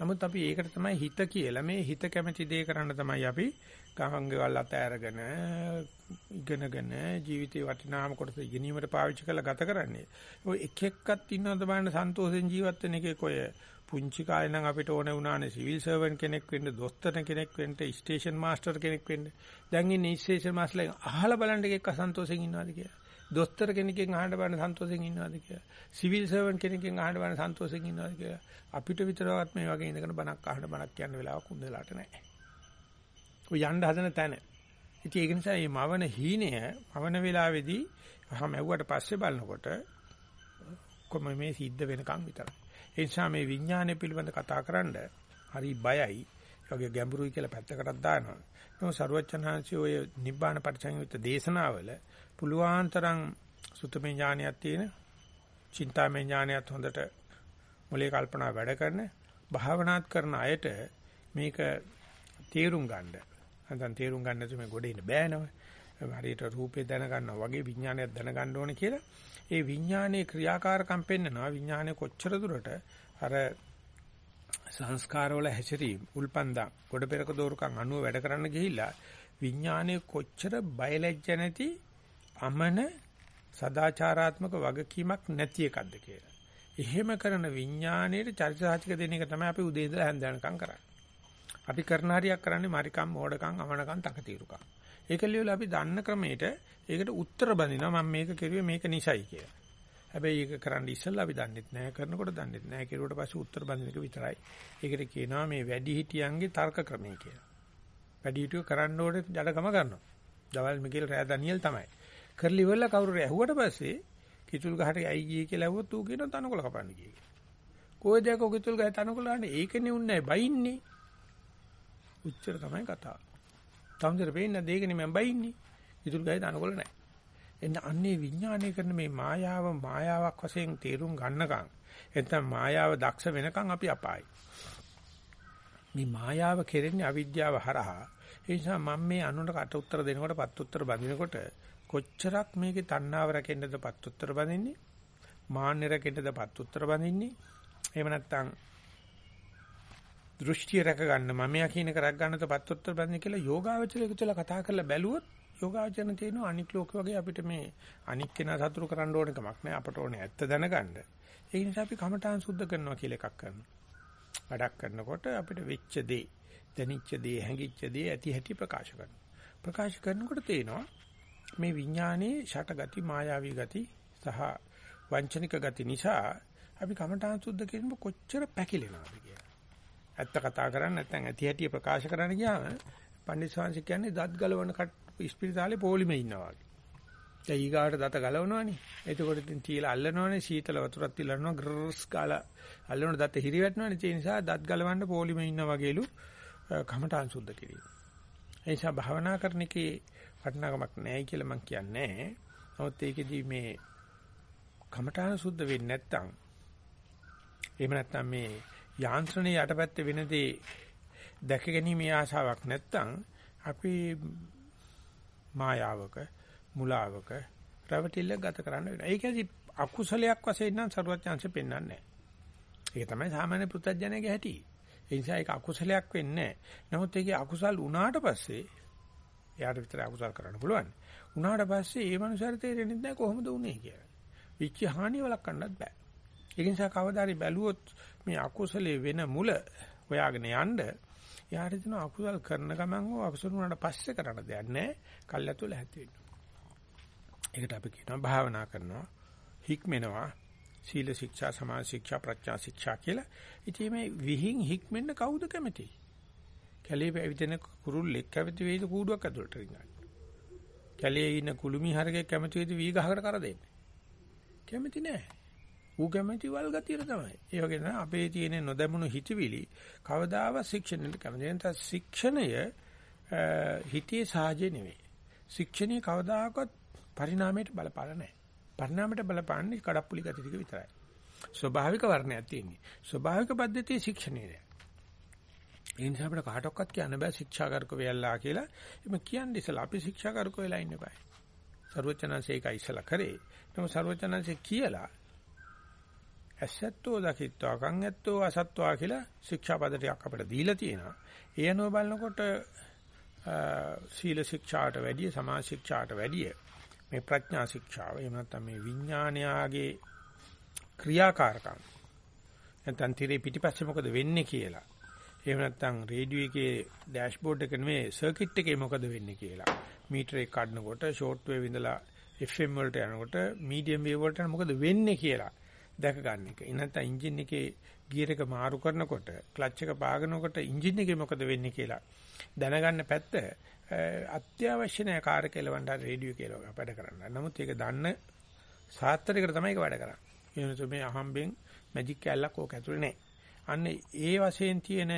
නමුත් අපි ඒකට තමයි හිත කියලා මේ හිත කැමැති දේ කරන්න තමයි අපි ගහංගවල් අත අරගෙන ඉගෙනගෙන ජීවිතේ වටිනාම කොටස ඉගෙනීමට පාවිච්චි කරලා ගත කරන්නේ. ඔය එක එක්කත් ඉන්නවද බලන්න සන්තෝෂෙන් ජීවත් වෙන එකේ කොය පුංචි කාලේ නම් අපිට ඕන වුණානේ සිවිල් සර්වන් කෙනෙක් වෙන්න, දොස්තර කෙනෙක් වෙන්න, ස්ටේෂන් මාස්ටර් කෙනෙක් වෙන්න. දැන් ඉන්නේ ස්ටේෂන් මාස්ටර්ලා අහලා බලන්න එකක් අසන්තෝෂෙන් ඉන්නවද කියලා. දොස්තර කෙනකින් අහන්න බලන්න සන්තෝෂෙන් ඉන්නවද කියලා. සිවිල් සර්වන් කෙනකින් අහන්න බලන්න සන්තෝෂෙන් ඉන්නවද කියලා. අපිට විතරවත් මේ වගේ ඉඳගෙන බණක් අහන්න බණක් කියන්න වෙලාවක් උන්දලාට නැහැ. ඔය යන්න හදන තැන. ඉතින් ඒක නිසා මේ මවන හීනය මවන වෙලාවේදී අහම ඇව්වට පස්සේ බලනකොට කොහොම මේ සිද්ධ වෙනකම් විතරයි. ඒ නිසා මේ විඥානය පිළිබඳ කතා කරන්න හරි බයයි. ඒගොල්ලෝ ගැඹුරුයි කියලා පැත්තකටත් දානවා. නෝ ਸਰවචනහන්සේ ඔය නිබ්බාන පරිසංයුක්ත දේශනාවල පුළුවන් තරම් සුතමේ ඥානයක් තියෙන, චින්තාමේ ඥානයක් හොඳට මොලේ කල්පනා වැඩ කරන, භාවනාත් කරන අයට මේක තේරුම් ගන්න. නැත්නම් තේරුම් ගන්න නැතුව මේ ගොඩේ ඉන්න බෑනව. හරියට රූපේ දැනගන්නවා වගේ විඥානයක් දැනගන්න ඕනේ කියලා. ඒ විඥානයේ ක්‍රියාකාරකම් පෙන්නනවා. විඥානය කොච්චර දුරට අර සංස්කාරවල හැසිරීම උල්පන්දා ගොඩ පෙරක දෝරුකම් අනුව වැඩ කරන්න ගිහිල්ලා විඥානයේ කොච්චර බයලජ්ජ නැති අමන සදාචාරාත්මක වගකීමක් නැති එකක්ද කියලා. එහෙම කරන විඥානයේ චරිත සාහිතික දෙන එක තමයි අපි උදේ ඉඳලා හැන්දනකම් කරන්නේ. අපි කරන හරියක් කරන්නේ මරිකම් මෝඩකම් අමනකම් තකතිරුකම්. ඒක ලියලා අපි දන්න ක්‍රමයට ඒකට උත්තර බඳිනවා මම මේක කෙරුවේ මේක නිසයි කියලා. හැබැයි ඒක කරන්න ඉස්සෙල්ලා අපි දන්නෙත් නැහැ කරනකොට දන්නෙත් නැහැ කෙරුවට පස්සේ උත්තර බඳින එක විතරයි. ඒකට කියනවා මේ වැඩිහිටියන්ගේ තර්ක ක්‍රමය කියලා. වැඩිහිටියෝ කරන්න ඕනේ ජඩකම කරනවා. දවල් මිකේල් රෑ ඩැනියෙල් තමයි. කරලි ඉවරලා කවුරු ඇහුවට පස්සේ කිතුල් ගහට ඇයි ගියේ කියලා ඇහුවොත් ඌ කියනවා තනකොළ කපන්න ගියේ. කොහෙද යකෝ කිතුල් ගහ තනකොළ ගන්න ඒකනේ උන්නේ බයින්නේ. උච්චර තමයි කතාව. තවුන්දර වෙන්න දෙයකනේ මම බයින්නේ. කිතුල් ගහේ තනකොළ නැහැ. එන්න අන්නේ විඥානය කරන මේ මායාව මායාවක් වශයෙන් තේරුම් ගන්නකම් එතන මායාව දක්ෂ වෙනකම් අපි අපායි. මේ මායාව කෙරෙන්නේ අවිද්‍යාව හරහා. ඒ නිසා මම මේ අනුන්ට කට උත්තර දෙනකොට පත් උත්තර බඳිනකොට කොච්චරක් මේකේ තණ්හාව රැකෙන්නද පත් උත්තර බඳින්නේ? මාන්න රැකෙන්නද පත් උත්තර බඳින්නේ? එහෙම නැත්නම් දෘෂ්ටි රැක ගන්න මමයා කියන එක රැක ගන්නද පත් උත්තර බඳින්නේ කියලා යෝගාවචරය කියලා කතා කරලා බැලුවොත් යෝගාචරණ තියෙනවා අනික් ලෝක වගේ අපිට මේ අනික් කෙනා සතුරු කරන්න ඕන කමක් නැහැ අපට ඕනේ ඇත්ත දැනගන්න. ඒ නිසා අපි කමඨාන් සුද්ධ කරනවා කියලා එකක් කරනවා. වැඩක් කරනකොට අපිට වෙච්ච දේ, දැනිච්ච දේ, හැඟිච්ච දේ ඇති හැටි ප්‍රකාශ කරනවා. ප්‍රකාශ කරනකොට තේනවා මේ විඥානයේ ෂට ගති, මායාවී ගති සහ වංචනික ගති නිසා අපි කමඨාන් සුද්ධ කිරීම කොච්චර පැකිලෙනවද කියලා. ඇත්ත කතා කරන්නේ නැත්නම් ඇති හැටි ප්‍රකාශ කරන්න ගියාම පණ්ඩිත ස්වාමීන් කියන්නේ දත් ගලවන ඉස්පිරිතාලේ පොලිමේ ඉන්නවා වගේ. දැන් ඊගාට දත ගලවනවනේ. එතකොට ඉතින් තියලා අල්ලනවනේ සීතල වතුරක් තියලා අරනවා ග්‍රස් කාලා අල්ලන දත හිරි වැටෙනවනේ. ඒ නිසා දත් ගලවන්න පොලිමේ ඉන්නා වගේලු කමඨාන් සුද්ධ කිරීම. ඒ නිසා භාවනා කරන එකේ වටිනාකමක් නැහැ කියලා මම කියන්නේ. නමුත් ඒකෙදි මේ කමඨාන සුද්ධ වෙන්නේ නැත්තම් එහෙම නැත්තම් මේ යාන්ත්‍රණයේ යටපැත්තේ වෙන දේ දැක ගැනීමේ ආශාවක් නැත්තම් අපි මායාවක මුලාවක රැවටිල්ල ගත කරන්න වෙනවා. ඒකදී අකුසලයක් වශයෙන් නම් සරුවත් chance පෙන්වන්නේ නැහැ. ඒක තමයි සාමාන්‍ය පුත්තජනගේ හැටි. ඒ නිසා ඒක අකුසලයක් වෙන්නේ නැහැ. නමුත් ඒකේ අකුසල් වුණාට පස්සේ එයාට විතර අකුසල් කරන්න පුළුවන්. වුණාට පස්සේ ඒ මනුස්සයාට තේරෙන්නේ නැහැ කොහොමද වුනේ කියලා. විච්ච හානිය වළක්වන්නත් බෑ. ඒ නිසා කවදාරි බැලුවොත් මේ අකුසලයේ වෙන මුල හොයාගෙන යන්න යාට දෙන අකුසල් කරන ගමන් හෝ අකුසල වුණාට පස්සේ කරන්න දෙයක් නැහැ. කල්ැතුල ඇති වෙනවා. ඒකට අපි කියනවා භාවනා කරනවා, හික්මෙනවා, සීල ශික්ෂා, සමාධි ශික්ෂා, ප්‍රඥා ශික්ෂා කියලා. ඉතින් මේ විහිං හික්මෙන්න කවුද කැමති? කැලේ පැවිදෙන කුරුල්ලෙක් කැමති වේද කූඩුවක් ඇතුළට රිංගන්න. කැලේ ඉන්න කුළුමි හරකෙක් කැමති වේද වී ගහකට කර දෙන්න. කැමති නෑ. ඌ කැමැති වල් ගතියට තමයි. ඒ වගේ තමයි අපේ තියෙන නොදැමුණු හිතවිලි කවදාවත් ශික්ෂණයට කැමති නැත. ශික්ෂණය හිතේ සාජේ නෙවෙයි. ශික්ෂණය කවදාකවත් පරිණාමයට බලපාල නැහැ. පරිණාමයට බලපාන්නේ කඩප්පුලි ගති ටික විතරයි. ස්වභාවික වර්ණයක් තියෙන්නේ. ස්වභාවික පද්ධතියේ ශික්ෂණය නෑ. ඒ නිසා අපිට කාටවත් කියන්න බෑ ශික්ෂාගරුක වෙයලා කියලා. එimhe කියන්නේ ඉතලා අපි ශික්ෂාගරුක වෙලා ඉන්න බෑ. ਸਰවචනංශ ඒකයි ඉස්සලා කරේ. නමුත් ਸਰවචනංශ කියලා ඇසැත්තෝ දකිත්වා කන් ඇත්තෝ අසත්වා කියලා ශික්ෂාපද ටිකක් අපිට දීලා තියෙනවා. ඒ අනුව බලනකොට සීල ශික්ෂාට වැඩිය සමාජ ශික්ෂාට වැඩිය මේ ප්‍රඥා ශික්ෂාව එහෙම නැත්නම් මේ විඥානයාගේ ක්‍රියාකාරකම්. නැත්නම් tire පිටිපස්සේ මොකද වෙන්නේ කියලා. එහෙම නැත්නම් රේඩියෝ එකේ ඩෑෂ්බෝඩ් එක නෙමෙයි සර්කිට් එකේ මොකද වෙන්නේ කියලා. මීටර එක කඩනකොට ෂෝට් වේව් ඉඳලා FM වලට යනකොට මීඩියම් වේව් වලට මොකද වෙන්නේ කියලා. දැක ගන්න එක. නැත්නම් එන්ජින් එකේ ගියර් එක මාරු කරනකොට ක්ලච් එක පාගනකොට එන්ජින් එකේ මොකද වෙන්නේ කියලා දැනගන්න පැත්ත අත්‍යවශ්‍ය නැහැ කාර් කෙලවන්න රේඩියෝ කියලා වැඩ කරන්න. නමුත් ඒක දන්න සාත්‍රයකට තමයි ඒක වැඩ කරන්නේ. ඒ නිසා මේ අහම්බෙන් මැජික් කැල්ලක් ඕක ඇතුලේ නැහැ. අන්න ඒ වශයෙන් තියෙන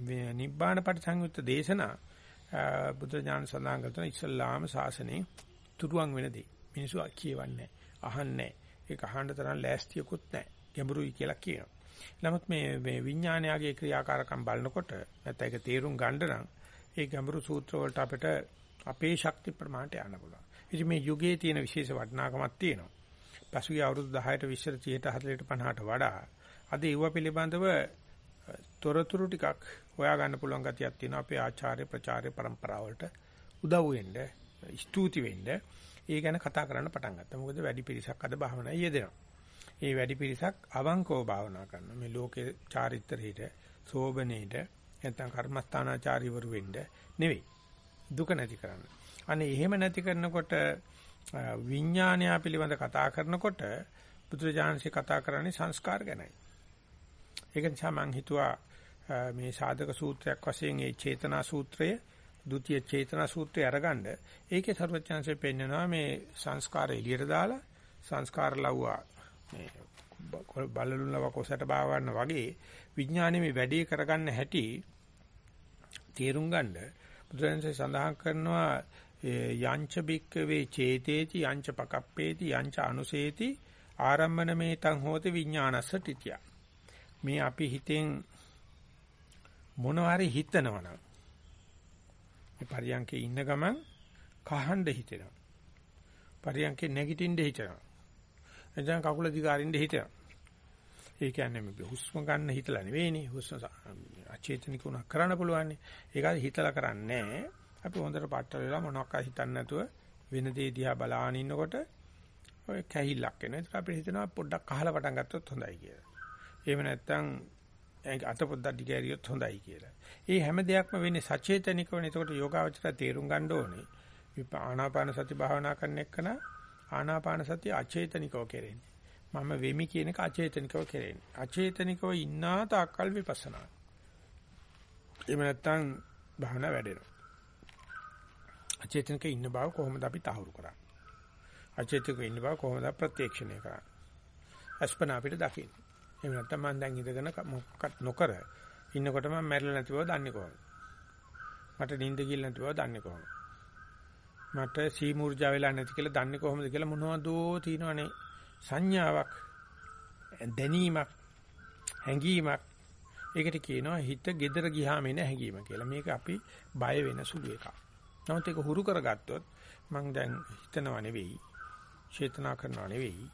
මේ නිබ්බාන පරිසංයුක්ත දේශනා බුද්ධ ඥාන සඳහන් කරන ඉස්ලාම ශාසනයේ තුරුවන් වෙනදී මිනිස්සු කියවන්නේ අහන්නේ ඒක අහන්න තරම් ලෑස්තියකුත් නැහැ. ගැඹුරුයි කියලා කියනවා. නමුත් මේ මේ විඥානයගේ ක්‍රියාකාරකම් බලනකොට නැත්නම් ඒක තේරුම් ගන්න නම් ඒ ගැඹුරු සූත්‍ර වලට අපිට අපේ ශක්ති ප්‍රමාණයට යන්න පුළුවන්. ඉතින් මේ යුගයේ තියෙන විශේෂ වටිනාකමක් තියෙනවා. පසුගිය අවුරුදු 10ට 20ට 30ට 40ට 50ට වඩා අද ඒව පිළිබඳව තොරතුරු ටිකක් හොයා ගන්න පුළුවන් ගතියක් තියෙනවා අපේ ආචාර්ය ප්‍රචාරය પરම්පරාවලට උදව් වෙන්න ස්තුති වෙන්න ඒ ගැන කතා කරන්න පටන් ගත්තා. මොකද වැඩි පිරිසක් අද භාවනා යෙදෙනවා. ඒ වැඩි පිරිසක් අවංකව භාවනා කරනවා. මේ ලෝකේ චාරිත්‍රහිට, සෝබනේට, නැත්නම් කර්මස්ථානාචාරිවරු වෙන්න නෙවෙයි. දුක නැති කරන්න. අනේ එහෙම නැති කරනකොට විඥානය පිළිබඳ කතා කරනකොට බුදුරජාණන්සේ කතා කරන්නේ සංස්කාර ගැනයි. ඒක නිසා මම හිතුවා මේ සාධක සූත්‍රයක් වශයෙන් මේ චේතනා සූත්‍රය ဒုတိ ය චේතනා සූත්‍රය අරගන්න ඒකේ සර්වඥාන්සේ පෙන්නනවා මේ සංස්කාර එළියට දාලා සංස්කාර ලව්වා. මේ බලලුලව කොසට බාව ගන්න වගේ විඥානයේ මේ වැඩේ කරගන්න හැටි තේරුම් ගන්න බුදුරජාණන්සේ සඳහන් කරනවා යංච බික්කවේ චේතේති යංච පකප්පේති යංච අනුසේති ආරම්මන මේතං හෝති විඥානස්ස තිතිය. මේ අපි හිතෙන් මොනවාරි හිතනවනම් මේ පරියන්කේ ඉන්න ගමන් කහඬ හිතෙනවා. පරියන්කේ නැගිටින්න හිතෙනවා. එතන කකුල දිගාරින්න හිතෙනවා. ඒ කියන්නේ මේ හුස්ම ගන්න හිතලා නෙවෙයිනේ. හුස්ම අචේතනික උනක් කරන්න පුළුවන්. ඒක හිතලා කරන්නේ අපි හොඳට පටල වෙලා මොනවක් හිතන්නේ නැතුව වෙන දේ දිහා බලාගෙන ඉන්නකොට ඔය කැහිල්ලක් එනවා. ඒක අපිට හිතෙනවා පොඩ්ඩක් අහලා පටන් ගත්තොත් හොඳයි කියලා. එහෙම නැත්නම් අත පොඩ්ඩක් දිගෑරියොත් හොඳයි කියලා. ඒ හැම දෙයක්ම වෙන්නේ සචේතනිකවනේ. ඒකට යෝගාවචර තේරුම් ගන්න ඕනේ. ආනාපාන සති භාවනා කරන එකන ආනාපාන සතිය අචේතනිකව කෙරෙන්නේ. මම වෙමි කියන එක අචේතනිකව කෙරෙන්නේ. අචේතනිකව ඉන්නා තාක්කල් විපස්සනා. එහෙම නැත්නම් භාවනා වැඩෙනවා. අචේතනික ඉන්න බව කොහොමද අපි තහවුරු කරන්නේ? අචේතනික ඉන්න බව කොහොමද ප්‍රත්‍යක්ෂණය කරන්නේ? අස්පන අපිට දකින්න. එහෙම නැත්නම් මම දැන් ඉඳගෙන මොකක්වත් නොකර ඉන්නකොට මම මැරිලා නැති බව දන්නේ කොහොමද? මට නිින්ද ගිහින් නැති බව දන්නේ කොහොමද? මට සීමුර්ජා වෙලා නැති කියලා දන්නේ කොහොමද කියලා මොනවදෝ තියෙනවනේ සංඥාවක් දැනීමක් හැඟීමක් ඒකට කියනවා හිත gedara ගියාම එන හැඟීම කියලා. මේක අපි බය වෙන සුළු එකක්. නමුත් ඒක හුරු කරගත්තොත් මම දැන් හිතනවා නෙවෙයි, චේතනා කරනවා නෙවෙයි,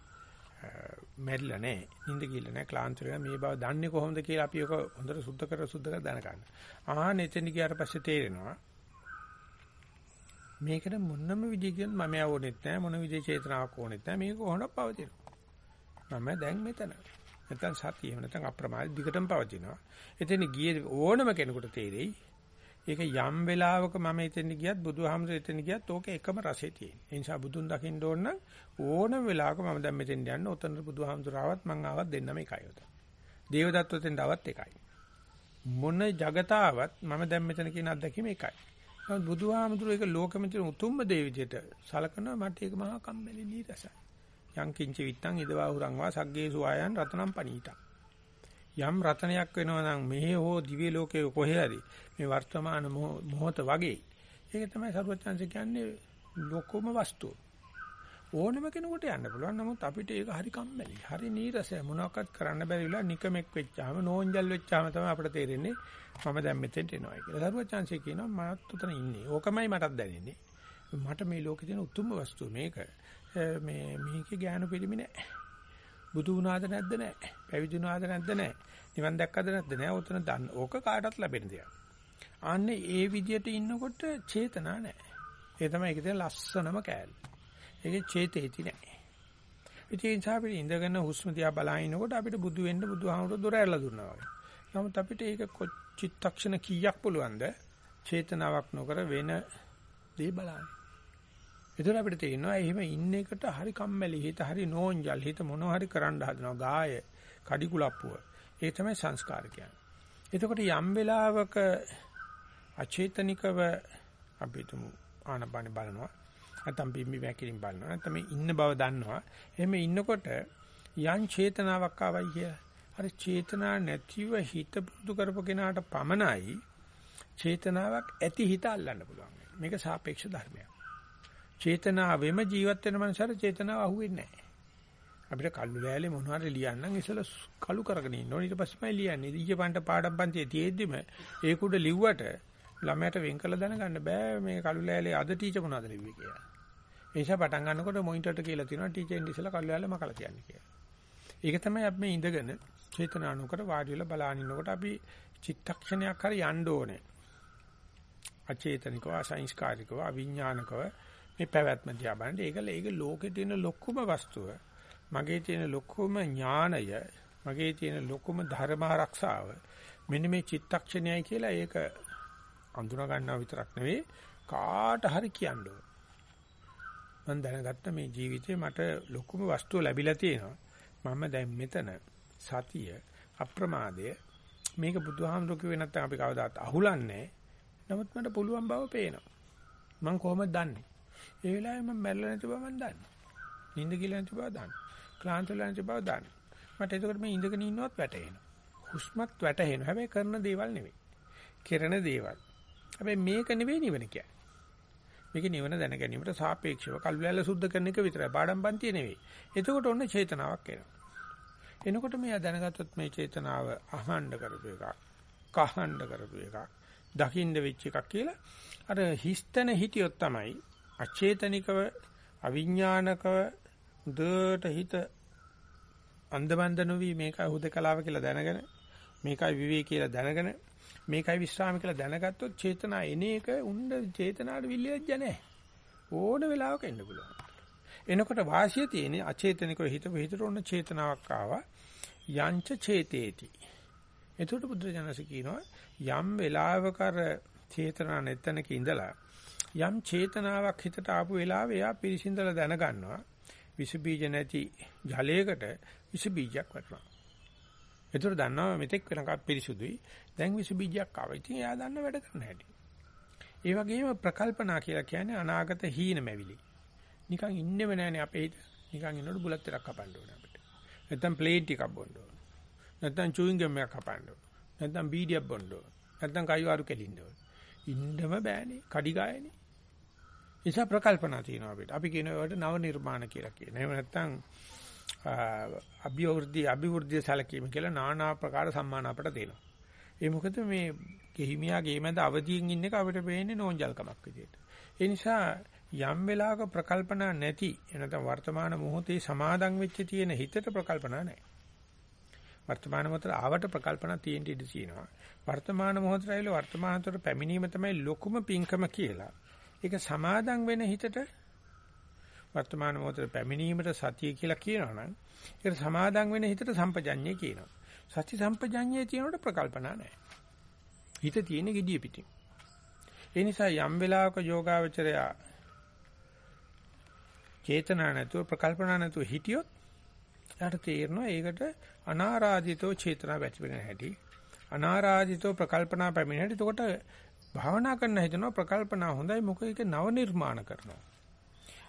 මැරිලා නැහැ. නිින්ද ගිහලා නැහැ. ක්ලාන්ත වෙලා මේ බව දන්නේ කොහොමද කියලා අපි ඔක හොඳට සුද්ධ කර සුද්ධ කර දැනගන්න. ආහන එතන ගියාට පස්සේ තේරෙනවා මේකට මොනම විදිහකින් මම යවෝනෙත් නැහැ මොන විදිහේ චේතනාවක් ඕනෙත් නැහැ මේක කොහොමද පවතිනවා මම දැන් මෙතන නැත්නම් සතිය නැත්නම් අප්‍රමාද දිගටම පවතිනවා එතන ගියේ ඕනම කෙනෙකුට තේරෙයි ඒක යම් වෙලාවක මම එතෙන් ගියත් බුදුහාමුදුරේ එතෙන් ගියත් ඕක එකම රසෙ තියෙන. ඒ නිසා බුදුන් දකින්න ඕන නම් ඕනම වෙලාවක මම දැන් මෙතෙන් යන්න උතන බුදුහාමුදුරාවත් මං ආවත් දෙන්නම එකයි උතන. දේවදත්ත උතෙන් ආවත් එකයි. මොන జగතාවත් මම දැන් මෙතන කියන අත්දැකීම එකයි. නමුත් බුදුහාමුදුර ඒක ලෝකෙම තියෙන උතුම්ම දේ විදිහට සලකනවා මට ඒක මහා කම්මැලි නීරසයි. යං කිංච විත්තං ඉදවා හුරං වා සග්ගේ සුවායන් රතනම් පනීතං. යම් රතනයක් වෙනවා නම් මෙහි හෝ දිව්‍ය ලෝකයේ කොහේ හරි මේ වර්තමාන මොහොත වගේ. ඒක තමයි සරුවචාන්ස කියන්නේ ලොකම වස්තුව. ඕනම කෙනෙකුට යන්න පුළුවන්. නමුත් අපිට ඒක හරි කම්මැලි හරි නීරසයි. මොනවාක්වත් කරන්න බැරි වෙලා නිකමෙක් වෙච්චාම නෝන්ජල් වෙච්චාම තමයි අපිට තේරෙන්නේ මම දැන් මෙතෙන්ට එනවා කියලා. සරුවචාන්සේ කියනවා මමත් උතන ඉන්නේ. ඕකමයි මටත් දැනෙන්නේ. මට මේ ලෝකේ තියෙන උතුම්ම වස්තුව මේක. මේ මේකේ ඥාන පිළිමි නෑ. බුදු වුණාද නැද්ද නැහැ. පැවිදි වුණාද නැද්ද නැහැ. නිවන් දැක්කද නැද්ද නැහැ. උතන දන්න. ඕක කාටවත් ලැබෙන දෙයක්. අන්නේ ඒ විදියට ඉන්නකොට චේතනා නැහැ. ඒ තමයි ඒකේ තියෙන ලස්සනම කෑල්ල. ඒකේ චේතේති නැහැ. ඉතින් අපිට ඉඳගෙන හුස්ම දිහා බලනකොට අපිට බුදු වෙන්න බුදුහාමුදුරු දොර ඇරලා දුන්නා වගේ. නමුත් අපිට ඒක චිත්තක්ෂණ කීයක් පුළුවන්ද චේතනාවක් නොකර වෙන දේ බලන්න. ඒතර අපිට තේරෙනවා එහෙම ඉන්න එකට හරි කම්මැලි හිත හරි නෝන්ජල් හිත මොනවා හරි කරන්න හදනවා ගාය කඩිකුලප්පුව. ඒ තමයි සංස්කාර කියන්නේ. එතකොට යම් වෙලාවක අචේතනිකව අපි තුමු ආනපාන බලනවා. නැත්නම් බිම්බි වැකිලින් බලනවා. නැත්නම් මේ ඉන්න බව දන්නවා. එහෙම ඉන්නකොට යම් චේතනාවක් ආවයි කියලා. අර චේතනා නැතිව හිත පුරුදු කරපු කෙනාට පමණයි චේතනාවක් ඇති හිත අල්ලන්න පුළුවන්. මේක සාපේක්ෂ ධර්මයක්. චේතනාවෙම ජීවත් වෙන මනුස්සයර චේතනාව අහුවෙන්නේ නැහැ. අපිට කල්ලු ලෑලේ මොනවාර ලියන්නම් ඉතල කළු කරගෙන ඉන්න ඕනේ ඊට පස්සෙමයි ලියන්නේ. ඊයේ පන්ට පාඩම් පන්තියේ තියෙද්දිම ඒක උඩ ලිව්වට ළමයට වෙන් කළ දැනගන්න බෑ මේ කළු ලෑලේ අද ටීචර් මොනවද ලිව්වේ කියලා. ඒ නිසා පටන් ගන්නකොට මොනිටර්ට කියලා තියෙනවා ටීචර් ඉන්න ඉස්සලා කළු ලෑල්ල මකලා කියන්නේ කියලා. ඒක තමයි අපි මේ ඉඳගෙන චේතනානුකර වාඩි වෙලා බලාගෙන ඉන්නකොට අපි චිත්තක්ෂණයක් හරි යන්න ඕනේ. අචේතනිකව අසංස්කාරිකව අවිඥානිකව මේ පැවැත්ම දිහා බලන්න. ඒකල ඒක ලෝකේ තියෙන ලොකුම වස්තුව. මගේ තියෙන ලොකුම ඥාණය මගේ තියෙන ලොකුම ධර්ම ආරක්ෂාව මෙන්න මේ චිත්තක්ෂණයයි කියලා ඒක අඳුනා ගන්නවා විතරක් නෙවෙයි කාට හරි කියන්න ඕන. මම දැනගත්ත මේ ජීවිතේ මට ලොකුම වස්තුව ලැබිලා තියෙනවා. මම දැන් මෙතන සතිය අප්‍රමාදය මේක බුදුහාමුදුරුවෝ කිව්වේ නැත්නම් අපි කවදාත් අහුලන්නේ නමුත් මට පුළුවන් බව පේනවා. මම කොහොමද දන්නේ? ඒ වෙලාවේ මම මැරෙලා නැති බව මම දන්නවා නිින්ද කියලා නැති බව දන්නවා ක්ලාන්ත වෙලා නැති බව දන්න. මට එතකොට මේ ඉඳගෙන ඉන්නවත් වැටහෙනවා. හුස්මත් වැටහෙනවා. හැබැයි කරන දේවල් නෙවෙයි. කෙරෙන දේවල්. හැබැයි මේක නෙවෙයි නිවන කියන්නේ. මේක නිවන දැන ගැනීමට සාපේක්ෂව කල්වැල සුද්ධ කරන එක විතරයි. පාඩම් පන්තිය නෙවෙයි. එතකොට ඔන්න චේතනාවක් එනවා. එනකොට මේ දැනගත්තොත් මේ චේතනාව අහන්න කරපු එකක්, කහන්න කරපු එකක්, දකින්න වෙච්ච එකක් කියලා අර හිස්තන හිටියොත් තමයි අචේතනිකව අවිඥානිකව දුවට හිත අන්දමන්ද නොවි මේකයි හුදකලාව කියලා දැනගෙන මේකයි විවේ කියලා දැනගෙන මේකයි විශ්‍රාම කියලා දැනගත්තොත් චේතනා එන එක උණ්ඩ චේතනාට විල්ලෙජ්ජ නැහැ. ඕන වෙලාවක එන්න පුළුවන්. එනකොට වාසිය තියෙන්නේ අචේතනිකව හිතපු හිතට ඕන චේතනාවක් ආවා. යංච චේතේති. එතකොට බුදුරජාණන්ස කියනවා යම් වෙලාවක අර චේතනා නැතනක ඉඳලා යම් චේතනාවක් හිතට ආපු වෙලාවේ එයා පිරිසිඳලා දැනගන්නවා විස බීජ නැති ජලයකට විස බීජයක් වටනවා. ඒතර දන්නවා මෙතෙක් වෙනකම් පිරිසුදුයි. දැන් විස බීජයක් ආවා. ඉතින් එයා දන්න වැඩ කරන්න හැටි. ඒ වගේම ප්‍රකල්පනා කියලා කියන්නේ අනාගත හීන මැවිලි. නිකන් ඉන්නෙම නැහැනේ අපේ හිත. නිකන් ඉන්නකොට බුලත් ටිකක් කපන්න ඕනේ අපිට. නැත්තම් ප්ලේන් ටිකක් බොන්න ඕනේ. නැත්තම් චූයින් ගම් එකක් කපන්න ඕනේ. නැත්තම් බීඩියක් බොන්න ඕනේ. නැත්තම් කයිවාරු කෙලින්න ඕනේ. ඉන්නම බෑනේ. කඩි ගායනේ. නිසා ප්‍රකල්පනා තියෙනවා අපිට. අපි කියන ඒවට නව නිර්මාණ කියලා කියන. එහෙම නැත්නම් අභිවෘද්ධි අභිවෘද්ධි සැලකීම කියලා নানা ආකාර සම්මාන අපට දෙනවා. ඒ මොකද මේ ගෙහිමියා ගෙමඳ අවදියෙන් ඉන්න එක අපිට පේන්නේ නෝන්ජල්කමක් විදියට. ඒ නිසා යම් වෙලාවක ප්‍රකල්පනා නැති එනතම් වර්තමාන මොහොතේ සමාදන් වෙච්ච තියෙන හිතට ප්‍රකල්පනා නැහැ. වර්තමාන මොහොතේ ආවට ප්‍රකල්පනා තියෙන්න ඉඩ තියෙනවා. වර්තමාන මොහොතේ ඇවිල්ලා වර්තමානතර පැමිණීම තමයි ලොකුම පිංකම කියලා. ඒක සමාදම් වෙන හිතට වර්තමාන මොහොතේ පැමිණීමට සතිය කියලා කියනවනම් ඒක සමාදම් වෙන හිතට සම්පජඤ්ඤය කියනවා. සති සම්පජඤ්ඤයේ තියෙනකොට ප්‍රකල්පනා නැහැ. හිත තියෙන gediya පිටින්. ඒ නිසා යම් වෙලාවක යෝගාවචරය චේතනා නැතුව ප්‍රකල්පනා නැතුව හිටියොත් යාට තේරෙනවා ඒකට අනාරාධිතෝ චේතනා වැටි වෙන හැටි අනාරාධිතෝ ප්‍රකල්පනා පැමිණ හැටි එතකොට භාවනා කරන්න හිතනවා ප්‍රකල්පනා හොඳයි මොකද ඒක නව නිර්මාණ කරනවා.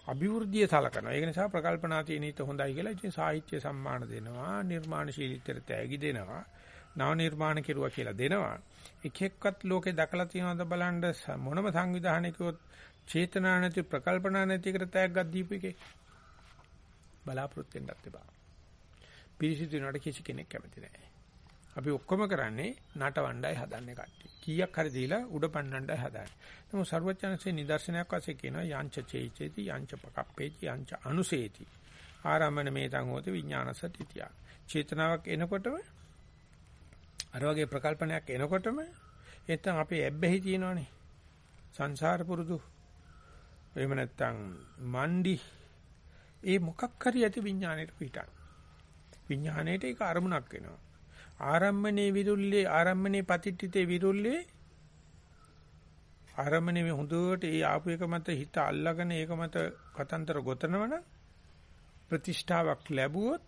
අභිවෘද්ධිය සලකනවා. ඒක නිසා ප්‍රකල්පනා තියෙන හිත හොඳයි කියලා ඉතින් සාහිත්‍ය සම්මාන දෙනවා, නිර්මාණශීලීත්වයට තෑගි දෙනවා, නව නිර්මාණ කෙරුවා කියලා දෙනවා. එක එක්කත් ලෝකේ දැකලා තියෙනවද බලන්න මොනම සංවිධානයකවත් චේතනා නැති ප්‍රකල්පනා නැති එකට තෑග්ගක් දීපු එකේ බලාපොරොත්තු වෙන්නත් එපා. පිරිසිදු වෙනවට කිසි කෙනෙක් කැමති නැහැ. අපි ඔක්කොම කරන්නේ නටවණ්ඩයි හදන්නේ කට්ටිය. කීයක් හරි දීලා උඩ පන්නන්නයි හදන්නේ. නමුත් ਸਰවඥාන්සේ නිදර්ශනයක් වශයෙන් කියනවා යංච චේචේති යංච පකප්පේති යංච අනුසේති. ආරම්මන මේතං හෝති විඥානසතිතිය. චේතනාවක් එනකොටම අර වගේ ප්‍රකල්පනයක් එනකොටම එතන අපේ ඇබ්බැහි තියෙනවනේ. සංසාර පුරුදු. එහෙම නැත්නම් මණ්ඩි ඒ මොකක් හරි ඇති විඥාණයට පිටක්. විඥාණයට ඒක අරමුණක් වෙනවා. ආරම්මනේ විරුල්ලේ ආරම්මනේ පතිට්ඨිතේ විරුල්ලේ ආරම්මනේ මේ හොඳට ඒ ආපු එක මත හිත අල්ලගෙන ඒක මත කතන්දර ගොතනවනම් ප්‍රතිෂ්ඨාවක් ලැබුවොත්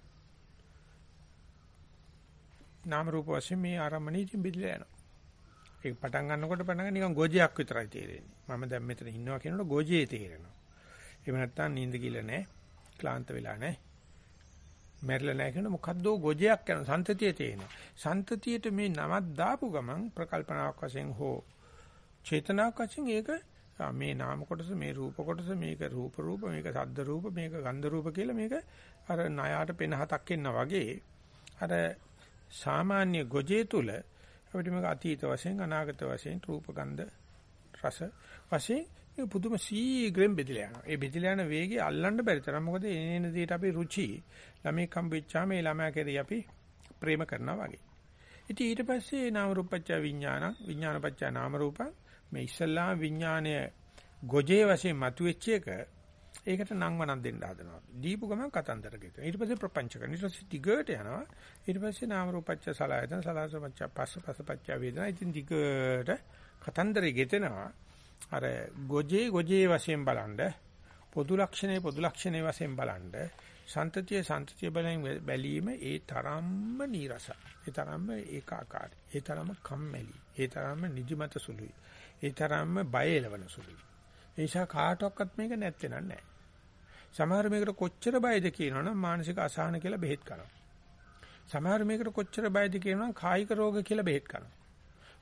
නාම රූප වශයෙන් මේ ආරම්මනේ ඉතින් බෙදලා යනවා. ඒක පටන් ගන්නකොට පටන් නිකන් ගොජයක් විතරයි තේරෙන්නේ. මම දැන් මෙතන ඉන්නවා කියනකොට ගොජේ තේරෙනවා. එහෙම නැත්නම් නිින්ද කිල නැහැ. ක්ලාන්ත වෙලා නැහැ. මැරිලා නැහැ කියන මොකද්ද ගොජයක් යන සන්තතිය තේනවා. සන්තතියට මේ නමක් දාපු ගමන් ප්‍රකල්පනාවක් වශයෙන් හෝ චේතනාවක් වශයෙන් ඒක මේ නාම කොටස මේ රූප කොටස මේක රූප රූප මේක ශබ්ද රූප මේක ගන්ධ රූප කියලා මේක අර ණයාට පෙන හතක් එන්න වගේ අර සාමාන්‍ය ගොජේ තුල අපිට මේක අතීත වශයෙන් අනාගත වශයෙන් රූප ගන්ධ රස වශයෙන් මේ පුදුම සීග්‍රෙන් බෙදලා යනවා. ඒ බෙදලා යන වේගය අල්ලන්න බැරි තරම් මොකද එනේන දෙයට අපි රුචි ළමයි කම්බෙච්චා මේ ළමයා කෙරෙහි අපි ප්‍රේම කරනවා වගේ. ඉතින් ඊට පස්සේ නාම රූපච්ච විඥාන විඥානපච්ච නාම රූප මේ ඉස්සල්ලා විඥානය ගොජේ වශයෙන් මතුවෙච්ච එක ඒකට නම් වණක් දෙන්න හදනවා. දීපු ගමන් කතන්දර ගෙතන. ඊට පස්සේ ප්‍රපංච කරන. ඊට පස්සේ දිගට යනවා. ඊට පස්සේ නාම රූපච්ච සලආයතන සලආසපච්ච පස්ස පස්සපච්ච වේදනා. ඉතින් දිගට කතන්දරේ ගෙතෙනවා. අර ගොජේ ගොජේ වශයෙන් බලනද පොදු ලක්ෂණේ පොදු ලක්ෂණේ වශයෙන් බලනද සන්තතිය සන්තතිය බලෙන් බැලීම ඒ තරම්ම නීරසයි. ඒ තරම්ම ඒකාකාරයි. ඒ තරම්ම කම්මැලි. ඒ තරම්ම නිදිමත සුළුයි. ඒ තරම්ම බය එලවන සුළුයි. ඒ නිසා කාටවත් මේක නැත්තේ නෑ. සමහර මේකට කොච්චර බයද කියනවනම් මානසික අසහන කියලා බෙහෙත් කරනවා. සමහර මේකට කොච්චර බයද කියනවනම් කායික රෝග කියලා බෙහෙත් කරනවා.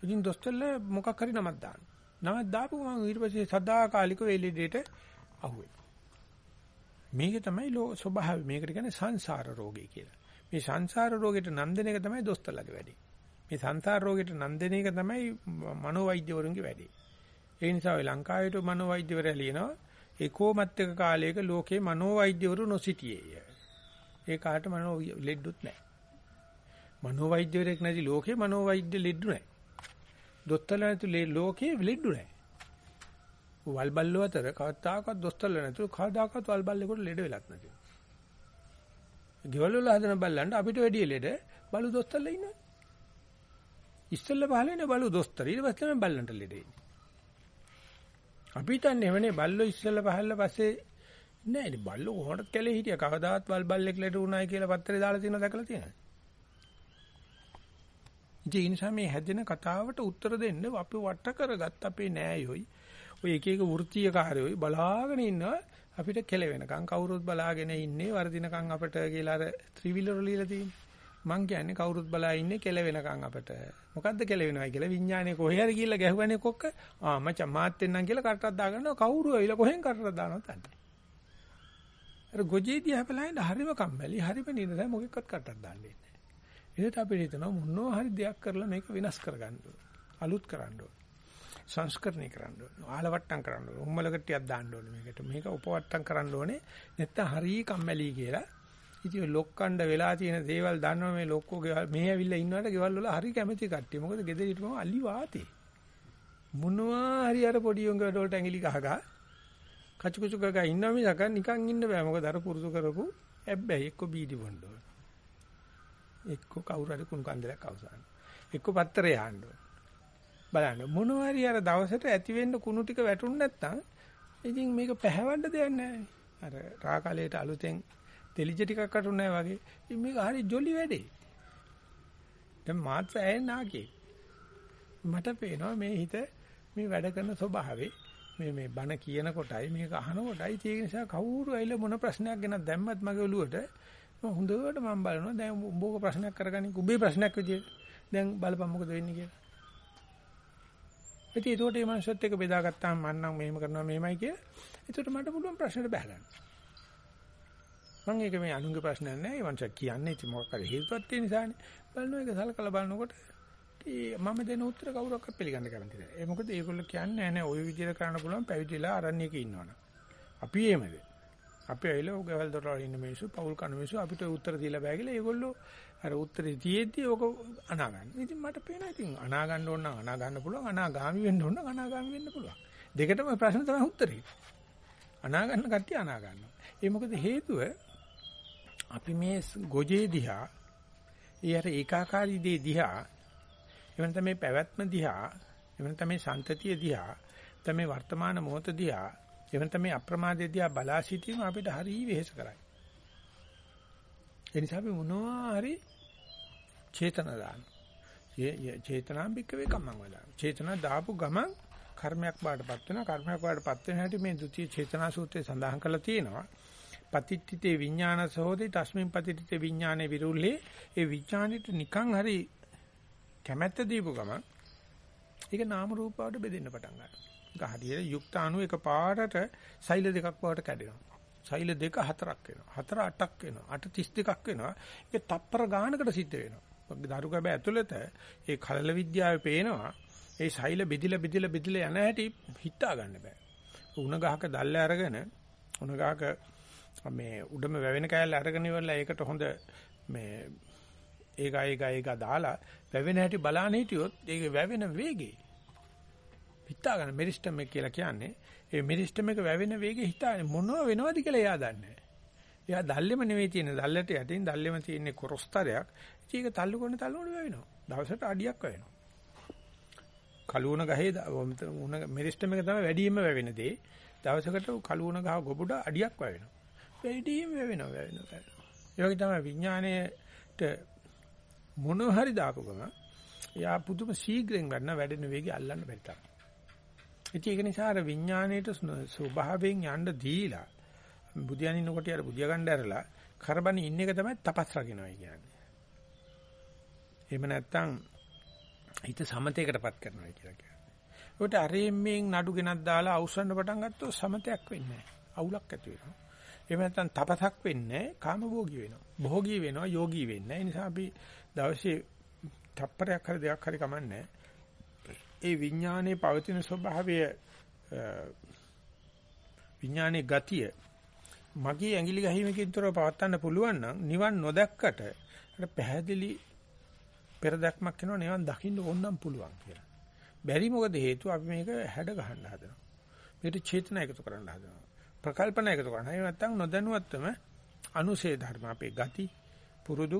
ඉතින් දොස්තරලා මොකක් හරි නමක් දානවා. නමක් දාපු ගමන් ඊට පස්සේ සදාකාලික වෙලිඩේට අහුවේ. මේක තමයි ස්වභාවය. මේකට කියන්නේ සංසාර රෝගය කියලා. මේ සංසාර රෝගෙට නම් දෙන එක තමයි දොස්තරලාගේ වැඩේ. මේ සංසාර රෝගෙට නම් දෙන එක තමයි මනෝවෛද්‍යවරුන්ගේ වැඩේ. ඒ නිසා ඔය ලංකාවේට මනෝවෛද්‍යවරයා ලියනවා ඒකෝමත්ක කාලයක ලෝකේ මනෝවෛද්‍යවරු නොසිටියේය. ඒ කාට මනෝ ලෙඩ්ඩුත් නැහැ. මනෝවෛද්‍යවරයෙක් නැති ලෝකේ මනෝවෛද්‍ය ලෙඩ්ඩු නැහැ. දොස්තරලා නැති ලෝකේ ලෙඩ්ඩු නැහැ. වල්බල්ලෝ අතර කවදාකවත් දොස්තරලා නැතුව කවදාකවත් වල්බල්ලෙකුට ලෙඩ වෙලක් නැති. ගෙවල් වල හදන බල්ලන්ට අපිට වැඩි ලෙඩ බලු දොස්තරලා ඉන්නවා. ඉස්සෙල්ලා පහලනේ බලු දොස්තර ඊට පස්සේ තමයි බල්ලන්ට ලෙඩ එන්නේ. අපි හිතන්නේ එවනේ බල්ලෝ ඉස්සෙල්ලා පහල්ලා පස්සේ නෑ ඉතින් බල්ලෝ කොහොමද කැලේ හිටියා කවදාවත් වල් බල්ලෙක් ලෙඩ වුණායි කියලා පත්තරේ දාලා තියෙනවද දැකලා තියෙනවද? ඉතින් ඒ නිසා මේ හැදෙන කතාවට උත්තර දෙන්න අපි වට කරගත්ත අපේ නෑයෝයි ඔය එක එක වෘත්තීය කාර්යෝයි බලාගෙන ඉන්නවා අපිට කෙලවෙනකන් කවුරුත් බලාගෙන ඉන්නේ වර්ධිනකන් අපිට කියලා අර ත්‍රිවිලර ලියලා තියෙන්නේ. මං කියන්නේ කවුරුත් බලා ඉන්නේ කෙලවෙනකන් අපිට. මොකද්ද කෙලවෙනවයි කියලා විඥානේ කොහේ හරි ගිහිල්ලා ගැහුවනේ කොක්ක. ආ මචං මාත් එන්නම් කියලා කටටක් දාගන්නවා කවුරු ඇවිල්ලා කොහෙන් කටටක් දානවද අන්නේ. අර ගොජේදී හැපලයින් හරිම කම්මැලි හරිම නිරසයි මොකෙක්වත් කටටක් දාන්නේ නැහැ. ඒකට අපිට හිතනවා මොනවා හරි දෙයක් කරලා මේක විනාශ කරගන්න ඕන. අලුත් කරන්න ඕන. සංස්කරණය කරන්න ඕන. ආලවට්ටම් කරන්න ඕන. උම්මලකට්ටියක් දාන්න ඕන මේකට. මේක උපවට්ටම් කරන්න ඕනේ. නැත්තම් හරි කම්මැලි කියලා ඉතින් ලොක්කණ්ඩ වෙලා තියෙන දේවල් දන්නවා මේ ලොක්කෝ ගෙවල් මෙහෙ ඇවිල්ලා ඉන්නවට ගෙවල් වල හරි කැමති කට්ටිය. මොකද ගෙදර හිටපම අලි වාතේ. මොනවා හරි අර පොඩි උංග වලට ඇඟිලි ගහගා කචු කචු ගගා ඉන්නවා මිසක නිකන් ඉන්න බෑ. මොකද අර පුරුදු කරපු හැබැයි එක්ක බීඩි බොන්න ඕන. එක්ක කවුරු හරි කුණු කන්දලක් අවසන්. එක්ක පත්තරේ යහන්න ඕන. බලන්න මොනවා හරි අර දවසට ඇති වෙන්න කුණු ටික වැටුනේ නැත්තම් ඉතින් මේක පැහැවන්න දෙයක් නැහැ. අර රාකාලයට අලුතෙන් තෙලිජ ටිකක් අටුන්නේ වගේ. ඉතින් මේක හරි ජොලි වැඩේ. දැන් මාත් ඇයෙන් නාකේ. මට පේනවා මේ හිත මේ වැඩ කරන ස්වභාවේ මේ මේ බණ කියන කොටයි මේක අහන කොටයි ඒ නිසා කවුරු ඇවිල්ලා මොන ප්‍රශ්නයක් ගැන දැම්මත් මගේ ඔළුවට මම හොඳට මම බලනවා දැන් උඹෝක ප්‍රශ්නයක් කරගන්නේ උඹේ ප්‍රශ්නයක් විදියට දැන් බලපන් මොකද වෙන්නේ කියලා. ඉතින් ඒකට මේ මනසත් එක්ක බෙදාගත්තාම මම නම් මෙහෙම කරනවා මෙහෙමයි කියලා. ඒකට මට පුළුවන් ප්‍රශ්නෙට බහගන්න. මම ඒක මේ අනුන්ගේ ප්‍රශ්නයක් නෑ. ඒ වන්චක් කියන්නේ ඉතින් මොකක් හරි හේතුවක් තියෙන නිසානේ. බලනවා ඒක සලකලා බලනකොට මම දෙන උත්තර කවුරක්වත් පිළිගන්න කැමති නෑ. ඒ මොකද ඒගොල්ලෝ කියන්නේ නෑ ඔය විදිහට කරන්න පුළුවන් පැවිදිලා අරණ්‍යක ඉන්නවනම්. අපි එහෙමද? අපි ඇවිල්ලා ගෙවල් දොරවල් ඉන්න මිනිස්සු, පවුල් කන මිනිස්සු අපිට උත්තර දීලා බෑ කියලා ඒගොල්ලෝ අර උත්තරේ තියෙද්දි ඕක අනා ගන්න. ඉතින් මට පේනවා ඉතින් අනා ගන්න ඕන නම් අනා ගන්න පුළුවන්, අනාගාමි වෙන්න ඕන නම් අනාගාමි වෙන්න පුළුවන්. දෙකටම ප්‍රශ්න තමයි උත්තරේ. අනා ගන්න කට්ටිය අනා ගන්නවා. ඒ මොකද හේතුව අපි මේ ගොජේ දිහා ඒ අර ඒකාකාරී දේ දිහා එවන තමයි පැවැත්ම දිහා එවන තමයි සන්තතිය දිහා දැන් මේ වර්තමාන මොහොත දිහා එවන තමයි අප්‍රමාදයේ දිහා බලා සිටීම අපිට හරිය වෙහෙස කරයි. ඒ නිසා අපි මොනවා හරි චේතන දාන. චේතනාම්බික වේ කම්මං වදාන. චේතනා දාපු ගමන් කර්මයක් බාටපත් වෙනවා. කර්මයක් බාටපත් වෙන හැටි මේ ဒုတိ ය චේතනා සූත්‍රයේ සඳහන් කරලා තියෙනවා. පතිට්ඨිතේ විඥානසෝදේ තස්මින් පතිට්ඨිතේ විඥානේ විරුල්ලේ ඒ විඥානෙට නිකන් හරි කැමැත්ත දීපු ගමන් ඒක නාම රූප වලට බෙදෙන්න පටන් ගන්නවා. ඒක හරියට යුක්තාණු එක පාටට සෛල දෙකක් බවට කැඩෙනවා. සෛල දෙක හතරක් වෙනවා. හතර අටක් වෙනවා. අට 32ක් වෙනවා. ඒක තප්පර ගානකට සිද්ධ වෙනවා. දරු ගැබ ඇතුළත ඒ කලල විද්‍යාවේ පේනවා. ඒ සෛල බෙදිලා බෙදිලා බෙදිලා යන හැටි හිතා ගන්න බෑ. උණ ගහක දැල්ල අරගෙන උණ ගහක මේ උඩම වැවෙන කෑල්ල අරගෙන ඉවරලා ඒකට හොඳ මේ ඒක ඒක ඒක දාලා වැවෙන හැටි බලන්න හිටියොත් ඒක වැවෙන වේගේ හිතා ගන්න මෙරිස්ටම් එක කියලා කියන්නේ. ඒ මෙරිස්ටම් එක වැවෙන වේගෙ හිතාගෙන මොනව වෙනවද කියලා එයා දන්නේ එයා දැල්ලෙම නෙවෙයි තියෙන්නේ දැල්ලට යටින් දැල්ලෙම තියෙන්නේ කොරස්තරයක්. ඒක තල්ලු කරන තල්ලු වල වැවෙනවා. දවසට අඩියක් වැවෙනවා. කලුණ ගහේ උණ මෙරිස්ටම් එක තමයි වැඩියෙන්ම වැවෙන දේ. දවසකට කලුණ ගහ ගොබුඩ අඩියක් වැවෙනවා. වැඩිම වෙනවා වෙනවා. ඒ වගේ තමයි විඥාණයට මොන හරි දාපු ගම යා පුදුම ශීඝ්‍රයෙන් ගන්න වැඩෙන වේගය අල්ලන්න බැරි තරම්. ඉතින් ඒක නිසා අර විඥාණයට ස්වභාවයෙන් යන්න දීලා බුදියන් ඉන්නකොට යාර බුදිය ගන්න ඇරලා කරබන් ඉන්න එක තමයි තපස් රකින්නයි කියන්නේ. එහෙම නැත්නම් හිත සමතේකටපත් කරනවා කියලා කියන්නේ. ඒකට අරෙම්මෙන් නඩු ගෙනත් දාලා අවසන් පටන් ගත්තොත් සමතයක් වෙන්නේ නැහැ. අවුලක් ඇති වෙනවා. එහෙම නැත්නම් තපසක් වෙන්නේ කාමභෝගී වෙනවා. භෝගී වෙනවා යෝගී වෙන්නේ. ඒ නිසා අපි දවසේ තප්පරයක් හරි දෙකක් හරි කමන්නේ. ඒ විඥානයේ පවතින ස්වභාවය විඥානයේ ගතිය මගේ ඇඟිලි ගහීමකින් තොරව පවත්වන්න පුළුවන් නම් නිවන් නොදැක්කට අර පැහැදිලි පෙරදක්මක් වෙනවා නිවන් දකින්න ඕනනම් පුළුවන් කියලා. බැරි මොකද හේතුව අපි මේක හැඩ ගහන්න හදනවා. මේකට චේතනා එකතු කරන්න හදනවා. ප්‍රකල්පන එකතු කරනවා. එහෙම නැත්නම් නොදැනුවත්වම අනුසේ ධර්ම අපේ ගති, පුරුදු,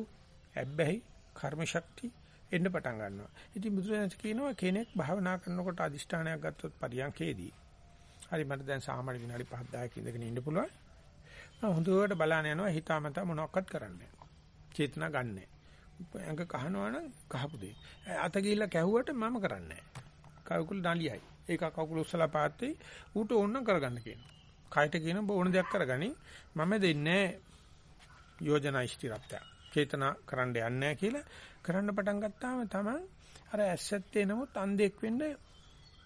ඇබ්බැහි, කර්ම ශක්ති එන්න පටන් ගන්නවා. ඉතින් බුදුරජාණන් කියනවා කෙනෙක් භාවනා කරනකොට අදිෂ්ඨානයක් ගත්තොත් පරියන්කේදී හරි මට දැන් සාමාන්‍ය විනාඩි 5 10ක් ඉඳගෙන ඉන්න පුළුවන්. මම හොඳට බලන්න යනවා හිතාමතා මොනවක්වත් කරන්නේ නැහැ. චේතනා ගන්නෑ. ඇඟ කහනවා නම් කහපු දෙයි. අත ගිහිල්ලා කැහුවට මම කරන්නේ නැහැ. කකුල් නලියයි. ඒක කකුල උස්සලා පාත්තේ ඌට ඕන කරගන්න කියනවා. කයට කියන ඕන දෙයක් කරගනි. මම දෙන්නේ යෝජනා ඉෂ්ටිරත්‍ය. චේතනා කරන්න යන්නේ කියලා කරන්න පටන් ගත්තාම තමයි අර ඇස්සත්තේ නමුත් අන්ධෙක් වෙන්න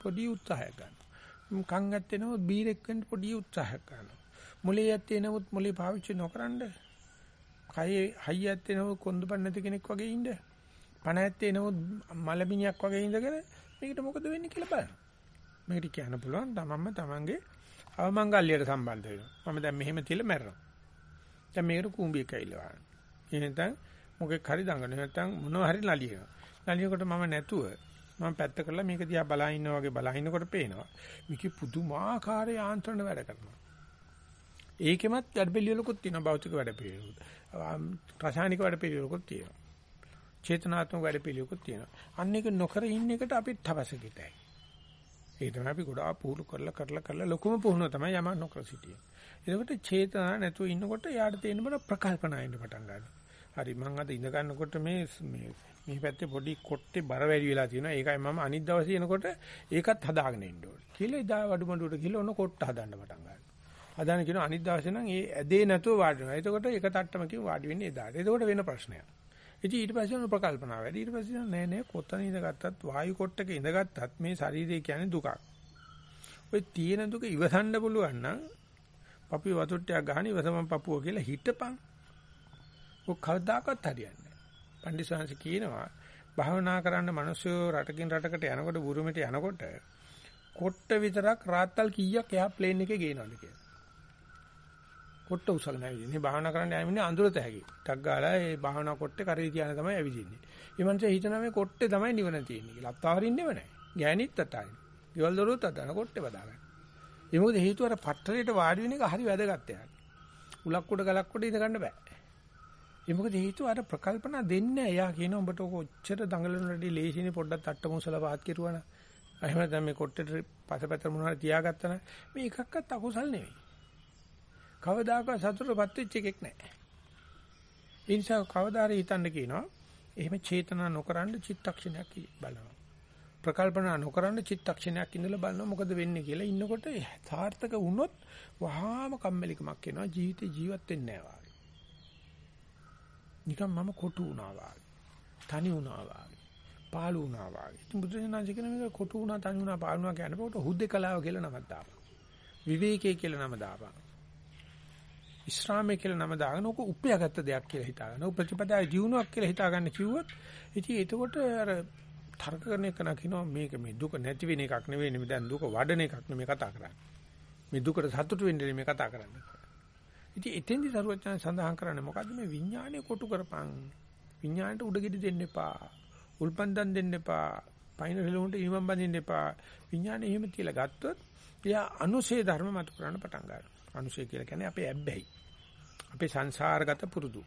පොඩි උත්සාහයක් ගන්නවා. කන් ඇත්තේ නමුත් බීරෙක් වෙන්න පොඩි උත්සාහයක් ගන්නවා. මොලේ ඇත්තේ නමුත් මොලේ පාවිච්චි නොකරනද කයේ හයිය ඇත්තේ නමුත් කොන්දපන් නැති කෙනෙක් වගේ ඉන්න. පණ ඇත්තේ නමුත් මලමිණියක් වගේ ඉඳගෙන මේකට මොකද වෙන්නේ කියලා බලන්න. මේකට කියන්න පුළුවන් තමන්ම තමන්ගේ අවමංගල්‍යයට සම්බන්ධ වෙනවා. මම දැන් මෙහෙම තියලා මැරෙනවා. දැන් මේකට කූඹියක් ඇවිල්ලා ඒ නැත්නම් මොකෙක් හරි දඟන නැත්නම් මොනව හරි නලියනවා. නලියනකොට මම නැතුව මම පැත්ත කරලා මේක දිහා බලා ඉන්නා වගේ බලා ඉන්නකොට පේනවා. මේක පුදුමාකාර යාන්ත්‍රණ වැඩ කරනවා. ඒකෙමත් වැඩපිළිවෙලකුත් තියෙනවා භෞතික වැඩපිළිවෙලකුත්. රසායනික වැඩපිළිවෙලකුත් තියෙනවා. චේතනාත්මක වැඩපිළිවෙලකුත් තියෙනවා. අන්න ඒක නොකර ඉන්න එකට අපි තපසකිතයි. ඒ තමයි අපි ගොඩාක් පුහුණු කරලා කරලා කරලා ලොකුම පුහුණුව තමයි යම නොකර සිටියේ. එතකොට චේතනා නැතුව ඉන්නකොට යාට තේරෙන බර ප්‍රකල්පනා එන්න පටන් ගන්නවා. හරි මම අද ඉඳ ගන්නකොට මේ මේ මේ පැත්තේ පොඩි කොට්ටේ බර වැඩි වෙලා තියෙනවා. ඒකයි මම අනිත් දවසේ එනකොට ඒකත් හදාගෙන ඉන්න ඕනේ. කියලා එදා වඩුමඩුවට ගිහලා ඔන්න කොට්ට හදන්න පටන් ගන්නවා. හදාන කියනවා අනිත් දවසේ නම් ඒ ඇදේ නැතුව වාඩි වෙනවා. එතකොට එක තට්ටමකින් වාඩි වෙන්නේ එදාට. එතකොට වෙන ප්‍රශ්නයක්. ඉතින් ඊට පස්සේ උන ප්‍රකල්පනා වැඩි. ඊට පස්සේ නෑ නෑ කොතන ඉඳගත්තත් වායු කොට්ටක ඉඳගත්තත් මේ ශරීරය කියන්නේ දුකක්. ඔය තියෙන දුක ඉවසන්න පුළුවන් නම් පපි වතුට්ටයක් ගහන ඉවසමන් පපුව කියලා හිටපන්. ඔක් කවදාකවත් හරියන්නේ නෑ. පණ්ඩිතසංශ කියනවා භාවනා කරන්න මිනිස්සු රටකින් රටකට යනකොට බුරුමෙට යනකොට කොට්ට විතරක් රාත්තල් කීයක් එහා ප්ලේන් එකේ ගේනවද කියලා. කොට්ට උසගෙන ඇවිදින්නේ භාවනා කරන්න යන්නේ අඳුරත හැකි. ටක් ගාලා ඒ භාවනා කොට්ටේ කරේ තියාන තමයි ඇවිදින්නේ. ඒ මනුස්සයා හිතනවා මේ කොට්ටේ තමයි නිවන තියෙන්නේ කියලා. අත්හරින්නේව නැහැ. ගෑනිත් අතාරින්න. ගෙවල් දොරුත් අතන කොට්ටේ බදාගන්න. ඒ මොකද හේතුව අර පට්ටලයට වාඩි වෙන එක හරි වැදගත් යාට. උලක් උඩ ගලක් උඩ ඉඳ ගන්න බෑ. ඒ මොකද හේතුව අර ප්‍රකල්පනා දෙන්නේ එයා කියන උඹට ඔච්චර දඟලන රෙඩි ලේසිනේ පොඩ්ඩක් අට්ටමුසල පාත් කෙරුවා එහෙම නැත්නම් මේ කොට්ටේට පසපැතර මොනවාරි තියාගත්තා නම් මේ එකක්වත් අකුසල් නෙවෙයි. කවදාකවත් සතුටටපත් වෙච්ච එකෙක් නැහැ. ඒ නිසා කවදා හරි හිතන්න කියනවා එහෙම චේතනා නොකරන චිත්තක්ෂණයක් බලනවා. ප්‍රකල්පනා නොකරන චිත්තක්ෂණයක් ඉඳලා බලනවා මොකද වෙන්නේ කියලා ඉන්නකොට සාර්ථක වුණොත් වහාම කම්මැලිකමක් එනවා ජීවිතේ ජීවත් වෙන්නේ නැහැ නිකන් මම කොටු වුණා වාගේ. තනි වුණා වාගේ. පාළු වුණා වාගේ. ඉතින් බුදුසෙනාංශ කියන මේක කොටු වුණා තනි වුණා පාළු වුණා කියනකොට හුදෙකලාව කියලා නමක් දාපන්. විවේකයේ කියලා නම දාපන්. ඉස්රාමයේ කියලා නම දාගෙන ඕක උපයාගත්ත දෙයක් කියලා හිතාගෙන ඕක ප්‍රතිපදාවේ ජීවුණාවක් කියලා හිතාගන්න කිව්වොත් ඉතින් එතකොට අර තර්ක කරන එක නකිනවා මේක මේ දුක නැති වෙන එකක් නෙවෙයි මේ දැන් දුක වඩන එකක් නෙමෙයි කතා කරන්නේ. මේ දුකට සතුටු වෙන්න මේ කතා කරන්නේ. ඉතින් එතෙන්දි සරුවචන සඳහන් කරන්නේ මොකද්ද මේ විඥානය කොටු කරපන්. විඥාණයට උඩගෙඩි දෙන්න එපා. උල්පන්දම් දෙන්න එපා. පයින් රිලුන්ට ඊමම් බඳින්න එපා. විඥානය එහෙම තියලා ගත්තොත් එයා අනුසේ ධර්ම මත කරන්න පටන් ගන්නවා. අනුසේ කියලා කියන්නේ අපේ ඇබ්බැහි. අපේ සංසාරගත පුරුදු.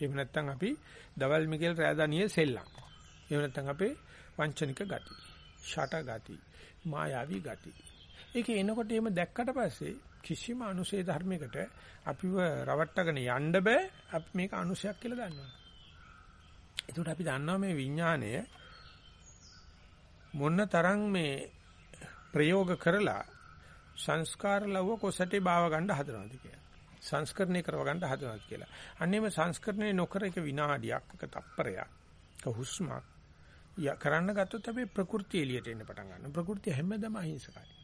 එහෙම නැත්නම් අපි දවල් මිගෙල් රෑදානියේ සෙල්ලම්. එහෙම නැත්නම් අපේ වංචනික ගති, ෂට ගති, මායාවී ගති. ඒක එනකොට එහෙම දැක්කට පස්සේ කිසිම අනුසේ ධර්මයකට අපිව රවට්ටගෙන යන්න බෑ. අපි මේක අනුසයක් කියලා දන්නවා. ඒකට අපි දන්නවා මේ විඥාණය මොන තරම් මේ ප්‍රයෝග කරලා සංස්කාර ලව්ව කොසටේ බාව ගන්න හදනවද කියලා. සංස්කරණය කරව ගන්න හදනවද කියලා. අන්නේම සංස්කරණය නොකර එක විනාඩියක් එක තප්පරයක් එක හුස්මක් කරන්න ගත්තොත් අපි ප්‍රകൃතිය එළියට එන්න පටන් ගන්නවා. ප්‍රകൃතිය හැමදාම අහිංසකයි.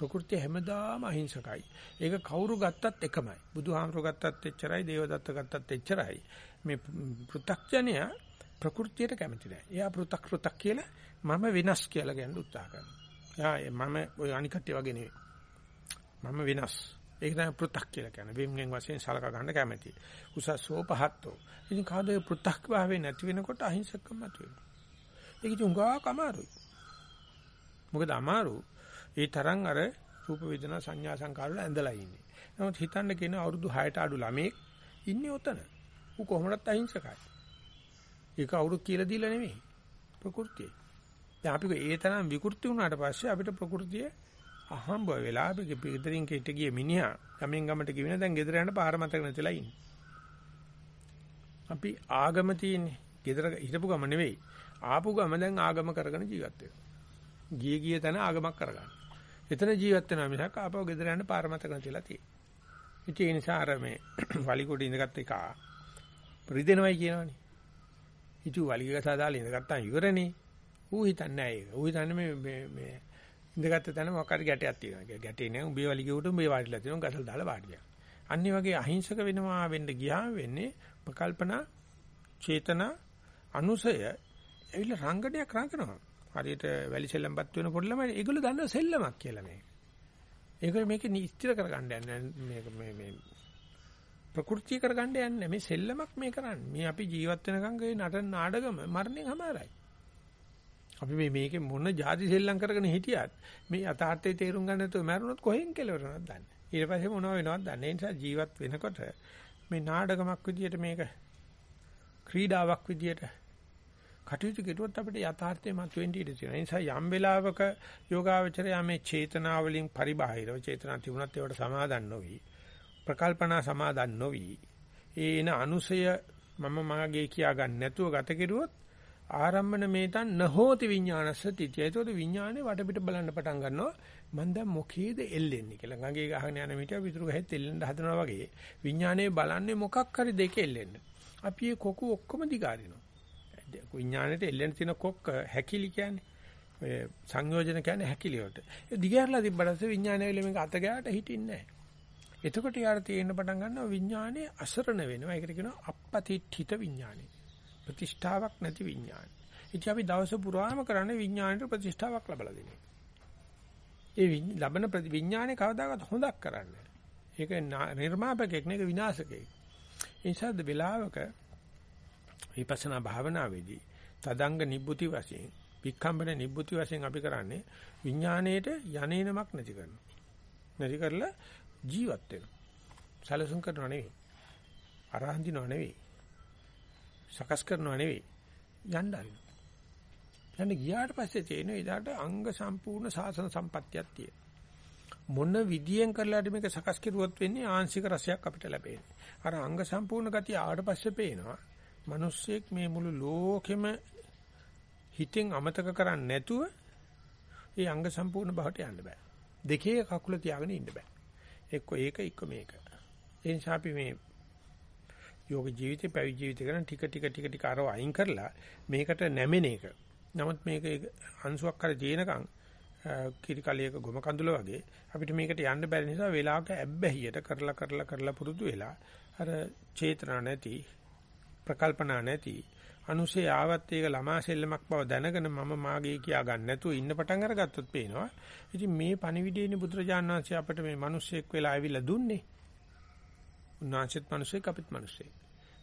ප්‍රകෘති හැමදාම අහිංසකයි. ඒක කවුරු ගත්තත් එකමයි. බුදුහාමුදුරු ගත්තත් එච්චරයි, දේවදත්ත ගත්තත් එච්චරයි. මේ පෘ탁ජනය ප්‍රകൃතියට කැමති නැහැ. එයා පෘ탁 පෘ탁 කියලා මම වෙනස් කියලා ගන්න උත්සාහ කරනවා. එයා මම ওই අනිකට්ටිය වගේ නෙවෙයි. මම වෙනස්. ඒක තමයි පෘ탁 කියලා කියන්නේ. වෙන්ගෙන් වශයෙන් සලකා ගන්න කැමති. උසස් හෝ පහත්ෝ. ඉතින් කාදේ පෘ탁 භාවයේ නැති වෙනකොට අහිංසකකම තුයි. ඒක ඉතින් උගාවක් අමාරුයි. මොකද අමාරු ඒ තරම් අර රූප වේදනා සංඥා සංකාර වල ඇඳලා ඉන්නේ. නමුත් හිතන්න කියන අවුරුදු 6ට අඩු ළමෙක් ඉන්නේ ඔතන. ඌ කොහොමදත් අහිංසකයි. ඒක අවුරුදු කියලා දීලා නෙමෙයි. ප්‍රകൃතිය. දැන් අපි ඒ තරම් විකෘති වුණාට පස්සේ අපිට ප්‍රകൃතිය අහම්බ වෙලා අපි ගෙදරින් කෙට ගිය මිනිහා ගමෙන් ගමට ගිවින දැන් ගෙදර යන පාර මතක නැතිලා ඉන්නේ. අපි ආගම තියෙන්නේ. ගෙදර හිටපු ගම නෙවෙයි. ආපු ගම දැන් ආගම කරගෙන ජීවත් වෙනවා. ගිය ගිය තැන ආගමක් කරගන්න. එතන ජීවත් වෙනවා මිසක් ආපහු ගෙදර යන්න පාර මතක නැතිලා තියෙනවා. ඉතින් ඒ නිසා අර මේ වලිගොඩ ඉඳගත් එක රිදෙනවයි කියනවනේ. ඉතු වලිගක සාදාලා ඉඳගත්තා ඉවරනේ. ඌ හිතන්නේ නැහැ ඒක. ඌ හිතන්නේ මේ මේ මේ ඉඳගත්ත තැන මොකක් හරි ගැටයක් තියෙනවා කියලා. ගැටේ නෑ උඹේ වලිගේ උඩ උඹේ වාඩිලා තියෙනවා ගසල් දාලා වාඩියක්. අනිත් වගේ අහිංසක වෙනවා වෙන්න ගියාම වෙන්නේ ප්‍රකල්පනා චේතනා අනුසය ඇවිල්ලා රංගනයක් රංගනවා. හරියට වැලි සෙල්ලම්පත් වෙන පොඩි ළමයි ඒගොල්ලෝ දන්නවා සෙල්ලමක් කියලා මේක. ඒගොල්ලෝ මේක නිස්තිර කරගන්න යන්නේ මේක මේ මේ ප්‍රകൃතිය කරගන්න යන්නේ මේ සෙල්ලමක් මේ කරන්නේ. මේ අපි ජීවත් වෙනකන් ගේ නටන නාඩගම මරණයෙන් හැමාරයි. අපි මේ මේකේ මොන જાති සෙල්ලම් කරගෙන හිටියත් මේ යථාර්ථයේ තේරුම් ගන්න නැතුව මැරුණොත් කොහෙන් කෙලවරනවද දන්නේ. ඊට පස්සේ මොනව වෙනවද දන්නේ. ඒ නිසා ජීවත් වෙනකොට මේ නාඩගමක් විදියට මේක ක්‍රීඩාවක් විදියට කටයුතු කෙරුවොත් අපිට යථාර්ථය මතුවෙන්න ඉඩ තියෙනවා. ඒ නිසා යම් වෙලාවක යෝගාවචරය මේ චේතනාවලින් පරිබාහිරව චේතනා තිබුණත් ඒවට සමාදන් නොවි. ප්‍රකල්පනා සමාදන් නොවි. ඒන අනුසය මම මාගේ කියා ගන්න නැතුව ගත කෙරුවොත් ආරම්භන මේතන් නහෝති විඥානස්ස තිතිය. ඒතකොට විඥානේ වටපිට බලන්න පටන් ගන්නවා. මම දැන් මොකේද එල්ලෙන්නේ කියලා. ගඟේ ගහගෙන යන මිටිය විතුරු ගහෙත් එල්ලෙන්න හදනවා වගේ. විඥානේ බලන්නේ මොකක් හරි දෙක එල්ලෙන්න. අපි මේ කොකු ඔක්කොම දිගාරිනවා. විඥාණයට එල්ලෙන තියෙන කොක්ක හැකිලි කියන්නේ. ඔය සංයෝජන කියන්නේ හැකිලි වලට. ඒ දිගහැරලා තිබ්බට විඥාණය වෙල මේක අත ගෑවට හිටින්නේ නැහැ. එතකොට යාර තියෙන්න පටන් ගන්නවා විඥානේ අසරණ වෙනවා. ඒකට කියනවා අපපතිඨිත විඥානේ. ප්‍රතිෂ්ඨාවක් නැති විඥානයි. ඉතින් අපි දවස පුරාම කරන්නේ විඥාණයට ප්‍රතිෂ්ඨාවක් ලබා දෙන එක. ඒ ලබන විඥානේ කවදාකවත් හොඳක් කරන්නේ ඒක නිර්මාපකෙක් නෙක විනාශකෙක්. ඒ නිසා වෙලාවක විපස්සනා භාවනාවේදී තදංග නිබ්බුති වශයෙන් වික්ඛම්බන නිබ්බුති වශයෙන් අපි කරන්නේ විඥාණයට යන්නේනමක් නැති කරනවා. නැති කරලා ජීවත් වෙනවා. සැලසුම් කරනව නෙවෙයි. අරහන්දිනව නෙවෙයි. සකස් කරනව නෙවෙයි. යන්න ආරිනවා. දැන් ගියාට පස්සේ තේරෙනවා ඊදාට අංග සම්පූර්ණ සාසන සම්පත්තියක් තියෙන. මොන විදියෙන් කරලාද මේක සකස් කෙරුවොත් වෙන්නේ ආංශික රසයක් අපිට ලැබෙන්නේ. අර අංග සම්පූර්ණ ගතිය ආවට පස්සේ පේනවා මිනිස්සෙක් මේ මුළු ලෝකෙම හිතෙන් අමතක කරන්නේ නැතුව ඒ අංග සම්පූර්ණ බවට යන්න බෑ. දෙකේ කකුල තියාගෙන ඉන්න බෑ. එක්ක ඒක එක්ක මේක. ඒ නිසා අපි මේ යෝග ජීවිතේ පැවිදි ජීවිතේ කරන ටික ටික ටික ටික අරව අයින් කරලා මේකට නැමෙන එක. නමුත් මේක අංශුවක් කර ජීනකම් කිරි කලියක ගොම කඳුල වගේ අපිට මේකට යන්න බැරි නිසා වෙලාවක ඇබ්බැහියට කරලා කරලා කරලා පුරුදු වෙලා අර චේතනා නැති ප්‍රකල්පනා නැති අනුසේ ආවත් ඒක ළමා සෙල්ලමක් බව දැනගෙන මම මාගේ කියා ගන්න නැතුව ඉන්න පටන් අරගත්තොත් පේනවා. ඉතින් මේ පණිවිඩයේනේ බුදුරජාණන් වහන්සේ අපිට මේ මිනිස්සෙක් වෙලා ආවිලා දුන්නේ. උන්වහන්සේත් මිනිස්සෙක් අපිත් මිනිස්සෙක්.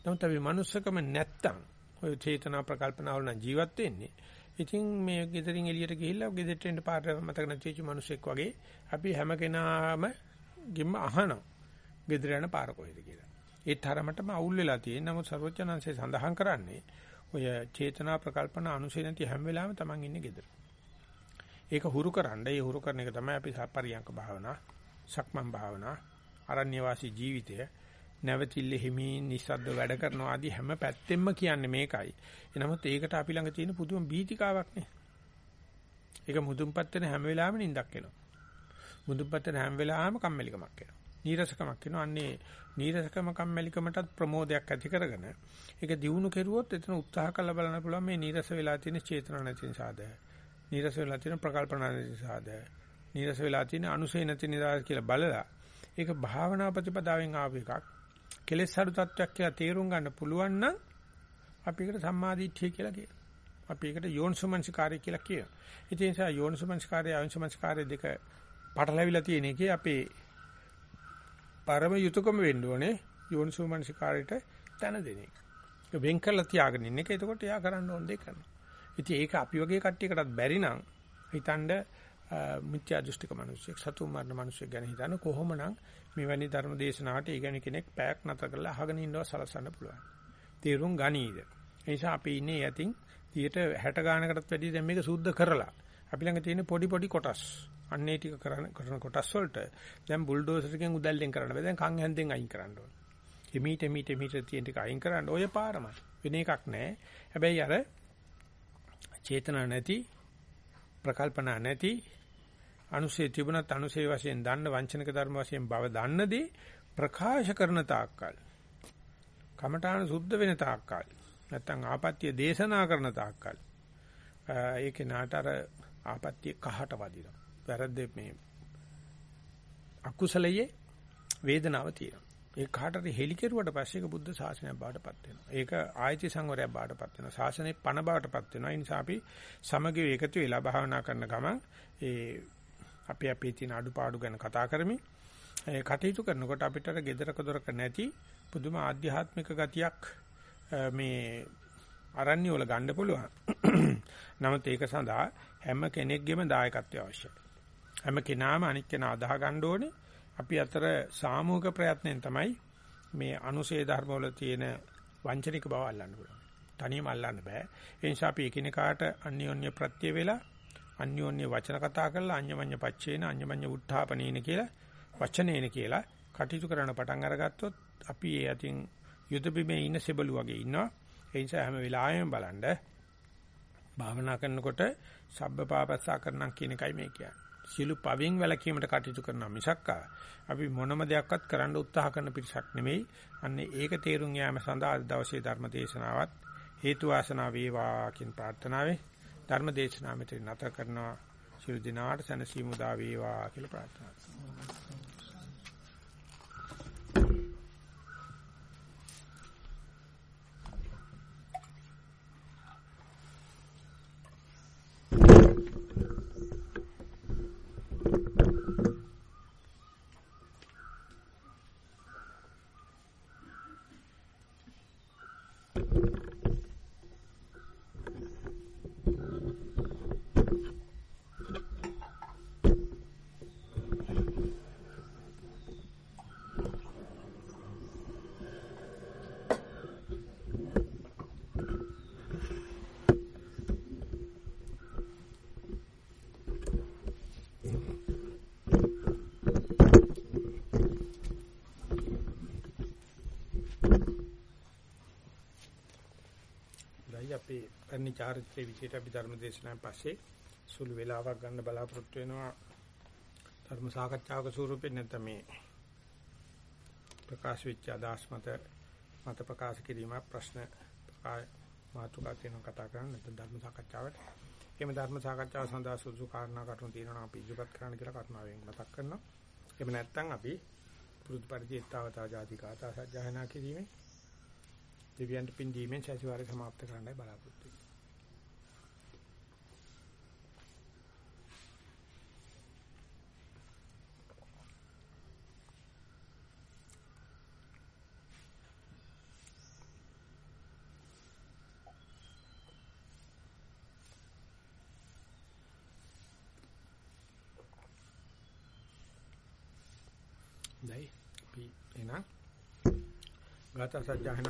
නමුත් අපි මිනිස්සකම නැත්තම් ඔය චේතනා ප්‍රකල්පනා වල ජීවත් වෙන්නේ. ඉතින් මේ ගෙදරින් එළියට ගිහිල්ලා ගෙදරට එන්න පාර මතක නැතිවෙච්ච මිනිස්සෙක් වගේ අපි හැම කෙනාම ගිම්ම අහනවා. ගෙදර යන පාර කොහෙද කියලා. ඒ තරමටම අවුල් වෙලා තියෙන නමුත් සර්වඥාන්සේ සඳහන් කරන්නේ ඔය චේතනා ප්‍රකල්පන අනුසය නැති හැම වෙලාවෙම Taman ඉන්නේ gedara. ඒක හුරු කරන්න, ඒ හුරු කරන එක තමයි අපි පරියංක භාවනා, සක්මන් භාවනා, අරණ්‍ය වාසී ජීවිතය, නැවතිල්ල හිමින් නිස්සද්ද වැඩ කරනවා ආදී හැම පැත්තෙම කියන්නේ මේකයි. එනමුත් ඒකට අපි ළඟ තියෙන පුදුම බීතිකාවක් නේ. ඒක මුදුන්පත් වෙන හැම වෙලාවෙම නිින්දක් එනවා. මුදුන්පත් වෙන හැම වෙලාවෙම කම්මැලිකමක් එනවා. නීරසකමක් එනවා. අන්නේ නීරසකම කම්මැලිකමටත් ප්‍රමෝදයක් ඇති කරගෙන ඒක දිනු කෙරුවොත් එතන උත්සාහ කළ බලන්න පුළුවන් මේ නීරස වෙලා තියෙන චේතන නැති නිසාද. නීරස වෙලා තියෙන ප්‍රකල්පනා නැති නිසාද. නීරස වෙලා තියෙන අනුසය නැති නිසාද කියලා බලලා ඒක භාවනා ප්‍රතිපදාවෙන් ආව එකක්. කෙලෙස් අඩු තත්වයක් කියලා තේරුම් ගන්න පුළුවන් නම් අපි ඒකට සම්මාදිට්ඨිය කියලා කියනවා. අපි ඒකට යෝනිසමංස්කාරය කියලා කියනවා. ඒ නිසා යෝනිසමංස්කාරය අයෝනිසමංස්කාරය දෙක පටලැවිලා තියෙන එකේ අපේ පරම යුතුයකම වෙන්න ඕනේ යෝනිසෝ මනසිකාරයට තන දෙන එක. ඒක වෙන් කරලා තියාගෙන ඉන්න එක. එතකොට එයා කරන්න ඕන දේ කරනවා. ඉතින් ඒක අපි වගේ කට්ටියකටත් බැරි නම් හිතනද මිත්‍යා දෘෂ්ටික මිනිස්සෙක් සතුම් මරණ මිනිස්සෙක් ගැන හිතන කොහොමනම් මෙවැනි ධර්ම දේශනාවට ඊගෙන කෙනෙක් පැයක් නැතර කරලා අහගෙන ඉන්නව සලසන්න පුළුවන්. තීරුම් ගනීද? ඒ නිසා අපි ඉන්නේ යතින් 60 ගානකටත් වැඩිය දැන් මේක සුද්ධ කරලා අපි ළඟ තියෙන පොඩි පොඩි කොටස් අන්නේ ටික කරන කරන කොටස් වලට දැන් බුල්ඩෝසර් එකෙන් උදැල්ලෙන් කරන්න බෑ. දැන් කන් හැන්දෙන් අයින් කරන්න ඕන. එමීට එමීට එමීට තියෙන ටික අයින් කරන්න ඔය පාරමයි. වෙන එකක් නෑ. හැබැයි අර චේතනා නැති ප්‍රකල්පනා නැති අනුසේ තිබුණත් අනුසේ වශයෙන් දන්න වංචනික ධර්ම වශයෙන් බව දන්නදී ප්‍රකාශ කරන තාක්කල් කමඨාන සුද්ධ වෙන තාක්කල් නැත්තම් ආපත්‍ය දේශනා කරන තාක්කල් ඒකේ නාට අර ආපත්‍ය කහට වදිනවා වැරද්ද මේ අකුසලයේ වේදනාව තියෙනවා. ඒ කාටරි හෙලි කෙරුවට පස්සේ ඒක බුද්ධ ශාසනයක් බාටපත් වෙනවා. ඒක ආයති සංවරයක් බාටපත් වෙනවා. ශාසනයේ පණ බාටපත් වෙනවා. ඒ නිසා අපි සමගිව එකතු වෙලා භාවනා කරන ගමන් ඒ අපි අපේ තියෙන අඩුපාඩු ගැන කතා කරමින් ඒ කටයුතු කරනකොට අපිට අර gedara දොරක නැති පුදුම ආධ්‍යාත්මික ගතියක් මේ අරණ්‍ය වල ගන්න පුළුවන්. නමුත් ඒක සඳහා හැම කෙනෙක්ගේම දායකත්වය අවශ්‍යයි. හැම කෙනාම අනික් කෙනා අදාහ ගන්න ඕනේ. අපි අතර සාමූහික ප්‍රයත්නෙන් තමයි මේ අනුසේ ධර්ම වල තියෙන වංචනික බව අල්ලන්න පුළුවන්. තනියම අල්ලන්න බෑ. ඒ නිසා අපි එකිනෙකාට අන්‍යෝන්‍ය ප්‍රත්‍ය වේලා අන්‍යෝන්‍ය වචන කතා කරලා අඤ්ඤමඤ්ඤ පච්චේන අඤ්ඤමඤ්ඤ උත්ථාපනේන කියලා වචනේන කියලා කටයුතු කරන පටන් අරගත්තොත් අපි ඒ අතින් යුද බිමේ ඉන්න සෙබළු වගේ ඉන්නවා. ඒ නිසා හැම වෙලාවෙම බලන්න භාවනා කරනකොට සබ්බ පාපස්සා කරනම් කියන එකයි මේ කියන්නේ. සියලු පවෙන් වැළකීමට කටයුතු කරනවා මිසක්කා අපි මොනම දෙයක්වත් කරන්න උත්සාහ කරන පිරිසක් නෙමෙයි. අන්න ඒක තේරුම් යාම සඳහා අද දවසේ ධර්ම දේශනාවත් හේතු වාසනා වේවා කියන ප්‍රාර්ථනාවෙන් ධර්ම දේශනාව මෙතන නැත කරනවා. සියලු දිනාට සනසීමු දා වේවා කියලා ප්‍රාර්ථනා කරනවා. අපේ පරිණි චාරිත්‍රයේ විශේෂ අපි ධර්ම දේශනාවෙන් පස්සේ සුළු වේලාවක් ගන්න බලාපොරොත්තු වෙනවා. ධර්ම සාකච්ඡාවක ස්වරූපෙන් නැත්නම් මේ ප්‍රකාශ වෙච්ච අදහස් මත මත ප්‍රකාශ කිරීම ප්‍රශ්න මාතුකා කියන කතා කරන්න. නැත්නම් ධර්ම සාකච්ඡාවට. එහෙම ධර්ම සාකච්ඡාව සඳහා සුදුසු කාරණා කරුණු තියෙනවා අපි ඉදිරිපත් කරන්න කියලා කරුණාවෙන් මතක් කරනවා. එහෙම නැත්නම් අපි පුරුදු පරිදි ඊතාවතා ජාති කාතා සජ්ජායනා කිරීමේ දෙවියන්ට පින් දීමෙන් සතිවාරය સમાપ્ત කරන්නයි බලාපොරොත්තු වෙන්නේ. දැයි අපි එන ගාථා සජ්ජහනා